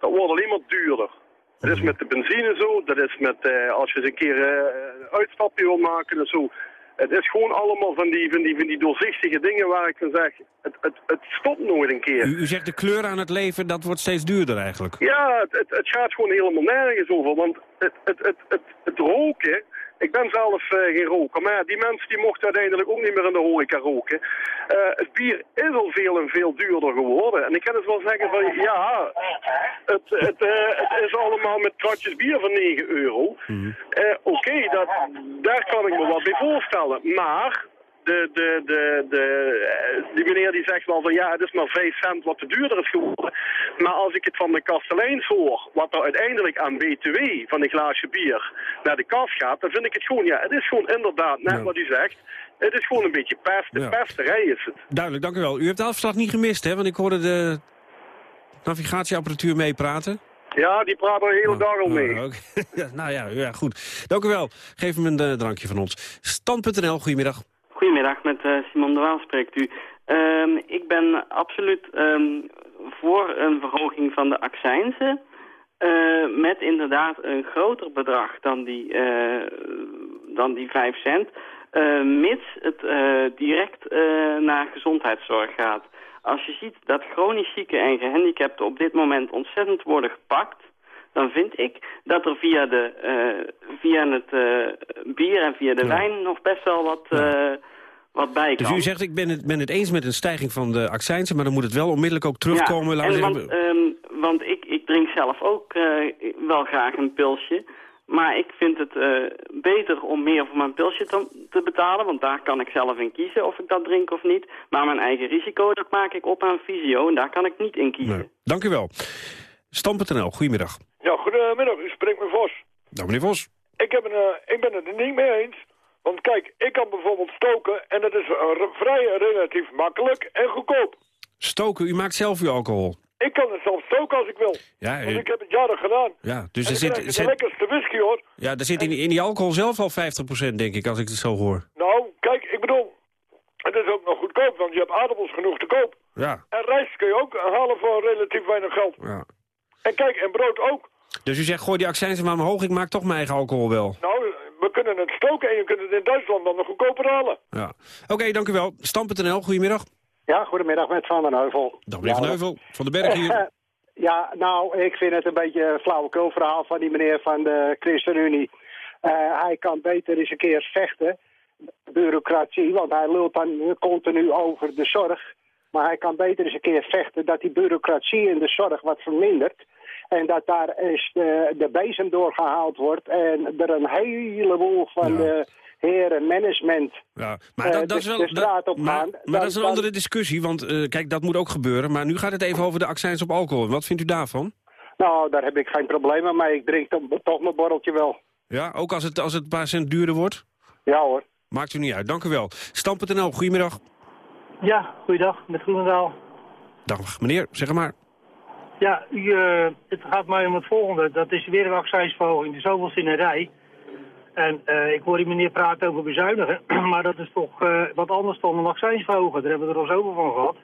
dat wordt alleen maar duurder. Dat is met de benzine zo, dat is met eh, als je eens een keer eh, een uitstapje wil maken en zo. Het is gewoon allemaal van die, van die, van die doorzichtige dingen waar ik van zeg, het, het, het stopt nooit een keer. U, u zegt de kleur aan het leven, dat wordt steeds duurder eigenlijk. Ja, het, het, het gaat gewoon helemaal nergens over. Want het, het, het, het, het roken, ik ben zelf eh, geen roker, maar die mensen die mochten uiteindelijk ook niet meer in de horeca roken. Eh, het bier is al veel en veel duurder geworden. En ik kan dus wel zeggen van, ja, het, het, eh, het is allemaal met kratjes bier van 9 euro. Eh, Oké, dat daar kan ik me wat bij voorstellen. Maar de, de, de, de, eh, die meneer die zegt wel van ja, het is maar 5 cent wat te duurder is geworden. Maar als ik het van de kasteleins hoor, wat er uiteindelijk aan BTW van een glaasje bier naar de kas gaat, dan vind ik het gewoon, ja, het is gewoon inderdaad net wat u zegt. Het is gewoon een beetje pest, Ja. pesterij is het. Duidelijk, dank u wel. U hebt de afslag niet gemist, hè? Want ik hoorde de navigatieapparatuur meepraten. Ja, die praten de hele dag al mee. Oh. Ja, nou ja, ja, goed. Dank u wel. Geef hem een eh, drankje van ons. Stand.nl, goedemiddag. Goedemiddag, met eh, Simon de Waal spreekt u. Ehm, ik ben absoluut ehm, voor een verhoging van de accijnzen. eh, met inderdaad een groter bedrag dan die, eh, dan die 5 cent. mits het direct naar gezondheidszorg gaat. Als je ziet dat chronisch zieken en gehandicapten op dit moment ontzettend worden gepakt dan vind ik dat er via, de, eh, via het eh, bier en via de wijn nog best wel wat, eh, wat bij kan. Dus u zegt, ik ben het, ben het eens met een stijging van de accijnsen... maar dan moet het wel onmiddellijk ook terugkomen. Ja, en want, ehm, want ik, ik drink zelf ook wel graag een pilsje. Maar ik vind het beter om meer voor mijn pilsje te, te betalen. Want daar kan ik zelf in kiezen of ik dat drink of niet. Maar mijn eigen risico, dat maak ik op aan fysio. En daar kan ik niet in kiezen. nee. Dank u wel. Stam.nl, goedemiddag. Ja, goedemiddag. U spreekt met Vos. Dag meneer Vos. Ik, heb een, eh, ik ben het er niet mee eens. Want kijk, ik kan bijvoorbeeld stoken en dat is vrij relatief makkelijk en goedkoop. Stoken, u maakt zelf uw alcohol. Ik kan het zelf stoken als ik wil. Ja, Want ik heb het jaren gedaan. Ja, dus en er zit, je zit- de lekkerste whisky hoor. ja, er zit in, in die alcohol zelf al 50% denk ik, als ik het zo hoor. Nou, kijk, ik bedoel, het is ook nog goedkoop, want je hebt aardappels genoeg te koop. Ja, En rijst kun je ook halen voor relatief weinig geld. ja. En kijk, en brood ook. Dus u zegt, gooi die accijnsen maar omhoog, ik maak toch mijn eigen alcohol wel. Nou, we kunnen het stoken en je kunt het in Duitsland dan nog goedkoper halen. Ja. Oké, dank u wel. Stam.nl, goedemiddag. Ja, goedemiddag met Van den Heuvel. Dag meneer Van Heuvel, van den Berg hier. ja, nou, ik vind het een beetje een flauwekul verhaal van die meneer van de ChristenUnie. Eh, hij kan beter eens een keer vechten, bureaucratie, want hij lult dan continu over de zorg. Maar hij kan beter eens een keer vechten dat die bureaucratie in de zorg wat vermindert. En dat daar eens de, de bezem doorgehaald wordt en er een heleboel van de heren management Ja, maar eh, dat, dat is de- wel, de straat op maar, gaan, maar dan- dat is een dan- andere discussie, want eh, kijk, dat moet ook gebeuren. Maar nu gaat het even over de accijns op alcohol. Wat vindt u daarvan? Nou, daar heb ik geen probleem mee. Ik drink toch, toch mijn borreltje wel. Ja, ook als het, als het een paar cent duurder wordt? Ja hoor. Maakt u niet uit, dank u wel. Stam.nl, goedemiddag. Ja, goeiedag, met Groenendaal. Dag meneer, zeg maar. Ja, u, eh, het gaat mij om het volgende. Dat is weer een accijnsverhoging, de zoveelste in een rij. En eh, ik hoor die meneer praten over bezuinigen, maar dat is toch eh, wat anders dan een accijnsverhogen. Daar hebben we er al zoveel van gehad.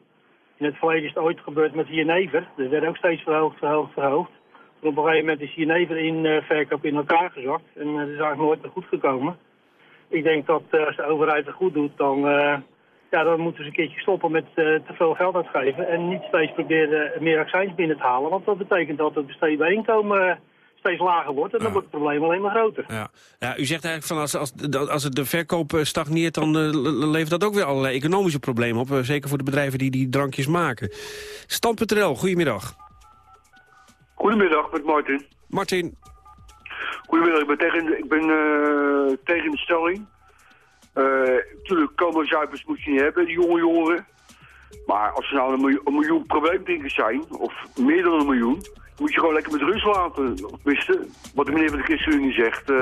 In het verleden is het ooit gebeurd met Jenever. Er werd ook steeds verhoogd, verhoogd, verhoogd. En op een gegeven moment is Jenever in verkoop in elkaar gezakt. En dat is eigenlijk nooit meer goed gekomen. Ik denk dat als de overheid het goed doet, dan, ja, dan moeten ze een keertje stoppen met eh, te veel geld uitgeven. En niet steeds proberen meer accijns binnen te halen. Want dat betekent dat het besteedbaar inkomen eh, steeds lager wordt. En dan wordt het probleem alleen maar groter. Ja. ja, u zegt eigenlijk van als, als, als het de verkoop eh, stagneert, dan le- levert dat ook weer allerlei economische problemen op. zeker voor de bedrijven die die drankjes maken. Stand.nl, goedemiddag. Goedemiddag, met Martin. Martin. Goedemiddag, ik ben tegen, ik ben, eh, tegen de stelling. Natuurlijk, komen zuipers moet je niet hebben, die jonge jongeren. Maar als er nou een miljoen, een miljoen zijn, of meer dan een miljoen, moet je gewoon lekker met rust laten. Tenminste, wat de meneer van de ChristenUnie zegt. eh,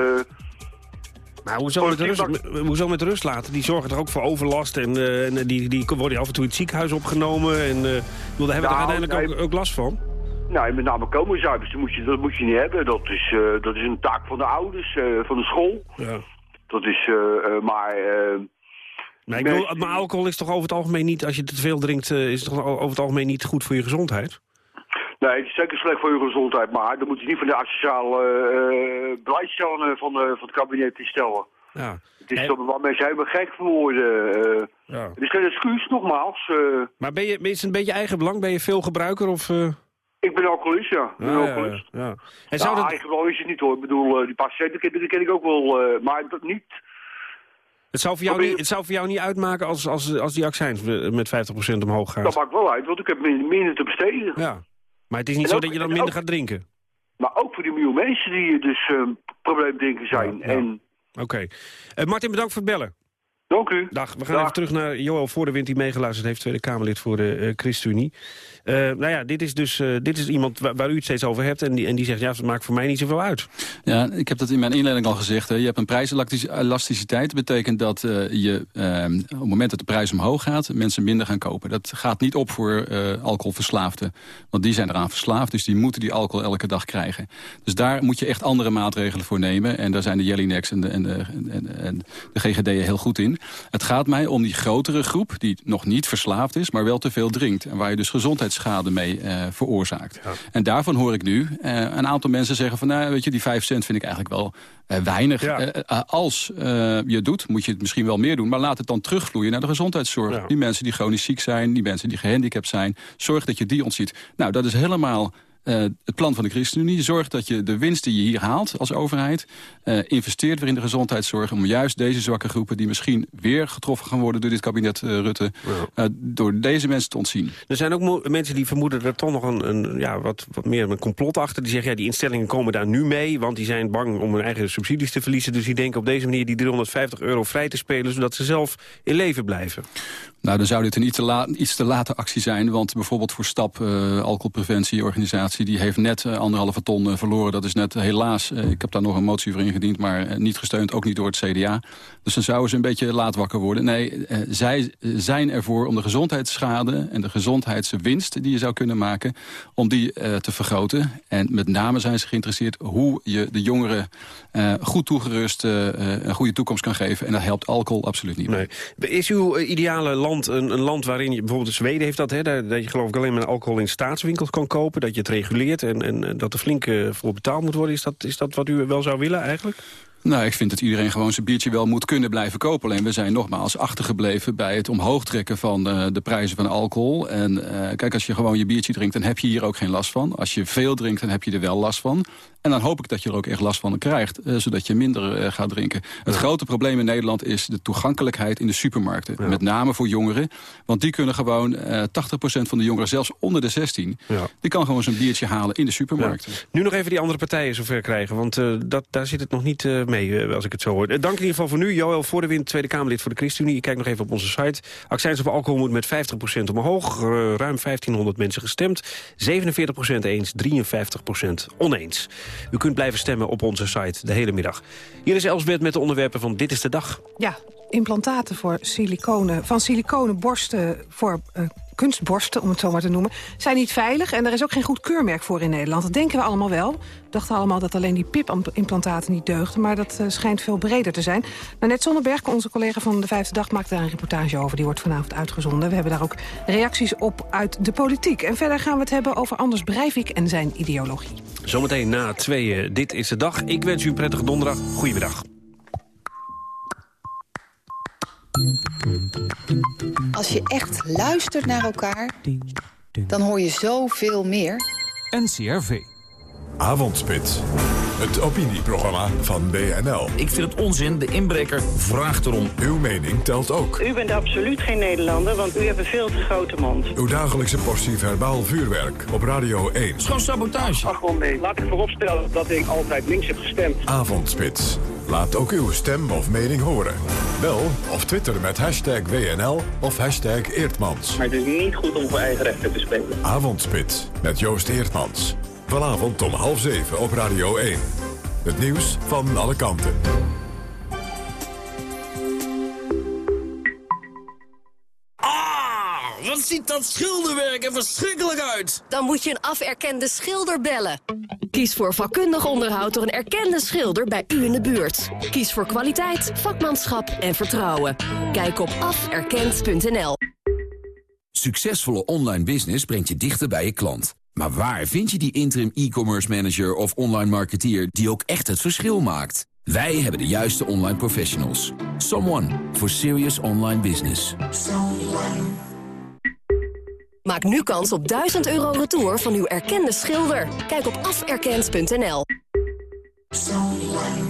Maar hoezo met, rust, hoezo met rust laten? Die zorgen toch ook voor overlast en, eh, en die, die worden af en toe in het ziekenhuis opgenomen. En, eh, bedoel, daar hebben we Nou, toch uiteindelijk ook, ook last van? nou, met name komen zuipers, dat moet, je, dat moet je niet hebben. Dat is, eh, dat is een taak van de ouders, eh, van de school. Ja. Dat is, eh, eh, maar... eh, Maar, ik bedoel, maar alcohol is toch over het algemeen niet, als je te veel drinkt, is het toch over het algemeen niet goed voor je gezondheid? Nee, het is zeker slecht voor je gezondheid, maar dan moet je niet van de asociale uh, van, van het kabinet instellen. Ja. Het is toch wel mensen helemaal gek geworden. eh. Ja. Het is geen excuus, nogmaals. Maar ben je, is het een beetje eigen belang? Ben je veel gebruiker of... eh? ik ben alcoholist, ja. Ik ben Ja, ja, alcoholist. ja. En En zou dat- eigen belang is het niet hoor. Ik bedoel, eh, die patiënten ken, die ken ik ook wel, eh, maar dat niet... Het zou voor jou, niet, het zou voor jou niet uitmaken als, als, als die accijns met 50% omhoog gaat? Dat maakt wel uit, want ik heb minder, te besteden. Ja. Maar het is niet En zo ook- dat je dan minder ook- gaat drinken? Maar ook voor die miljoen mensen die dus uh, probleemdrinken zijn. En Oké. Eh, Martin, bedankt voor het bellen. Dank u. Dag. We gaan Dag. even terug naar Joël Voordewind die meegeluisterd heeft, Tweede Kamerlid voor de eh, ChristenUnie. Eh, nou ja, dit is dus eh, dit is iemand waar, waar u het steeds over hebt en die, en die zegt, ja, het maakt voor mij niet zoveel uit. Ja, ik heb dat in mijn inleiding al gezegd. Hè. Je hebt een prijselasticiteit. Dat betekent dat eh, je eh, op het moment dat de prijs omhoog gaat... mensen minder gaan kopen. Dat gaat niet op voor eh, alcoholverslaafden. Want die zijn eraan verslaafd, dus die moeten die alcohol elke dag krijgen. Dus daar moet je echt andere maatregelen voor nemen. En daar zijn de Jellinex en de, en de, en, en de GGD heel goed in. Het gaat mij om die grotere groep die nog niet verslaafd is... maar wel te veel drinkt. En waar je dus gezondheidsschade mee eh, veroorzaakt. En daarvan hoor ik nu eh, een aantal mensen zeggen van... nou, weet je, die 5 cent vind ik eigenlijk wel eh, weinig. Als je doet, moet je het misschien wel meer doen... maar laat het dan terugvloeien naar de gezondheidszorg. Die mensen die chronisch ziek zijn, die mensen die gehandicapt zijn... zorg dat je die ontziet. Nou, dat is helemaal... eh, het plan van de ChristenUnie zorgt dat je de winst die je hier haalt als overheid... eh, investeert weer in de gezondheidszorg... om juist deze zwakke groepen die misschien weer getroffen gaan worden... door dit kabinet eh, Rutte, door deze mensen te ontzien. Er zijn ook mensen die vermoeden er toch nog een, een, ja, wat, wat meer een complot achter. Die zeggen, ja, die instellingen komen daar nu mee... want die zijn bang om hun eigen subsidies te verliezen. Dus die denken op deze manier die 350 euro vrij te spelen... zodat ze zelf in leven blijven. Nou, dan zou dit een iets te, iets te late actie zijn. Want bijvoorbeeld voor STAP, eh alcoholpreventieorganisatie... die heeft net eh, anderhalve ton eh, verloren. Dat is net helaas, ik heb daar nog een motie voor ingediend... maar niet gesteund, ook niet door het CDA. Dus dan zouden ze een beetje laat wakker worden. Nee, zij zijn ervoor om de gezondheidsschade... en de gezondheidswinst die je zou kunnen maken... om die te vergroten. En met name zijn ze geïnteresseerd hoe je de jongeren... goed toegerust een goede toekomst kan geven. En dat helpt alcohol absoluut niet. Nee. Is uw ideale land een, een land waarin je... bijvoorbeeld Zweden heeft dat, hè, dat je geloof ik alleen maar alcohol in staatswinkels kan kopen... dat je het reguleert en, en dat er flink eh, voor betaald moet worden. Is dat, is dat wat u wel zou willen eigenlijk? Nou, ik vind dat iedereen gewoon zijn biertje wel moet kunnen blijven kopen. Alleen we zijn nogmaals achtergebleven bij het omhoog trekken van eh, de prijzen van alcohol. En eh, kijk, als je gewoon je biertje drinkt, dan heb je hier ook geen last van. Als je veel drinkt, dan heb je er wel last van. En dan hoop ik dat je er ook echt last van krijgt, eh, zodat je minder gaat drinken. Het grote probleem in Nederland is de toegankelijkheid in de supermarkten. Met name voor jongeren, want die kunnen gewoon eh 80% van de jongeren, zelfs onder de 16... die kan gewoon zijn biertje halen in de supermarkten. Nu nog even die andere partijen zover krijgen, want dat, daar zit het nog niet eh, mee, eh, als ik het zo hoor. Eh, dank in ieder geval voor nu. Joël Voordewind, Tweede Kamerlid voor de ChristenUnie. Kijk nog even op onze site. Accijns op alcohol moet met 50% omhoog. Eh, ruim 1500 mensen gestemd. 47% eens, 53% oneens. U kunt blijven stemmen op onze site de hele middag. Hier is Elsbeth met de onderwerpen van Dit is de Dag. Ja, implantaten voor siliconen, van siliconen borsten voor eh, kunstborsten, om het zo maar te noemen, zijn niet veilig. En er is ook geen goed keurmerk voor in Nederland. Dat denken we allemaal wel. We dachten allemaal dat alleen die PIP-implantaten niet deugden. Maar dat eh, schijnt veel breder te zijn. Nanette Zonneberg, onze collega van de Vijfde Dag, maakt daar een reportage over. Die wordt vanavond uitgezonden. We hebben daar ook reacties op uit de politiek. En verder gaan we het hebben over Anders Breivik en zijn ideologie. Zometeen na tweeën, Dit is de Dag. Ik wens u een prettige donderdag. Goedemiddag. Als je echt luistert naar elkaar, dan hoor je zoveel meer. NCRV. Avondspits. Het opinieprogramma van BNL. Ik vind het onzin, de inbreker vraagt erom. Uw mening telt ook. U bent absoluut geen Nederlander, want u hebt een veel te grote mond. Uw dagelijkse portie verbaal vuurwerk op Radio 1. Schoon sabotage. Ach, gewoon nee. Laat ik vooropstellen dat ik altijd links heb gestemd. Avondspits. Laat ook uw stem of mening horen. Bel of twitter met hashtag WNL of hashtag Eertmans. Maar het is niet goed om voor eigen rechten te spelen. Avondspits met Joost Eertmans. Vanavond om half zeven op Radio 1. Het nieuws van alle kanten. Wat ziet dat schilderwerk er verschrikkelijk uit. Dan moet je een aferkende schilder bellen. Kies voor vakkundig onderhoud door een erkende schilder bij u in de buurt. Kies voor kwaliteit, vakmanschap en vertrouwen. Kijk op aferkend.nl. Succesvolle online business brengt je dichter bij je klant. Maar waar vind je die interim e-commerce manager of online marketeer die ook echt het verschil maakt? Wij hebben de juiste online professionals. Someone for serious online business. Maak nu kans op 1000 euro retour van uw erkende schilder. Kijk op aferkend.nl.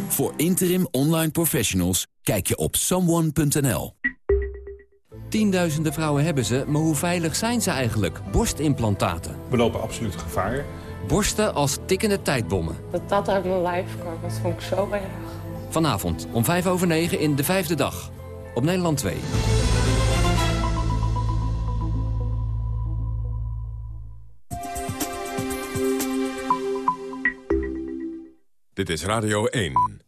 Voor interim online professionals kijk je op someone.nl. Tienduizenden vrouwen hebben ze, maar hoe veilig zijn ze eigenlijk? Borstimplantaten. We lopen absoluut gevaar. Borsten als tikkende tijdbommen. Dat dat uit mijn lijf kwam, dat vond ik zo erg. Vanavond om vijf over negen in De Vijfde Dag. Op Nederland 2. Dit is Radio 1.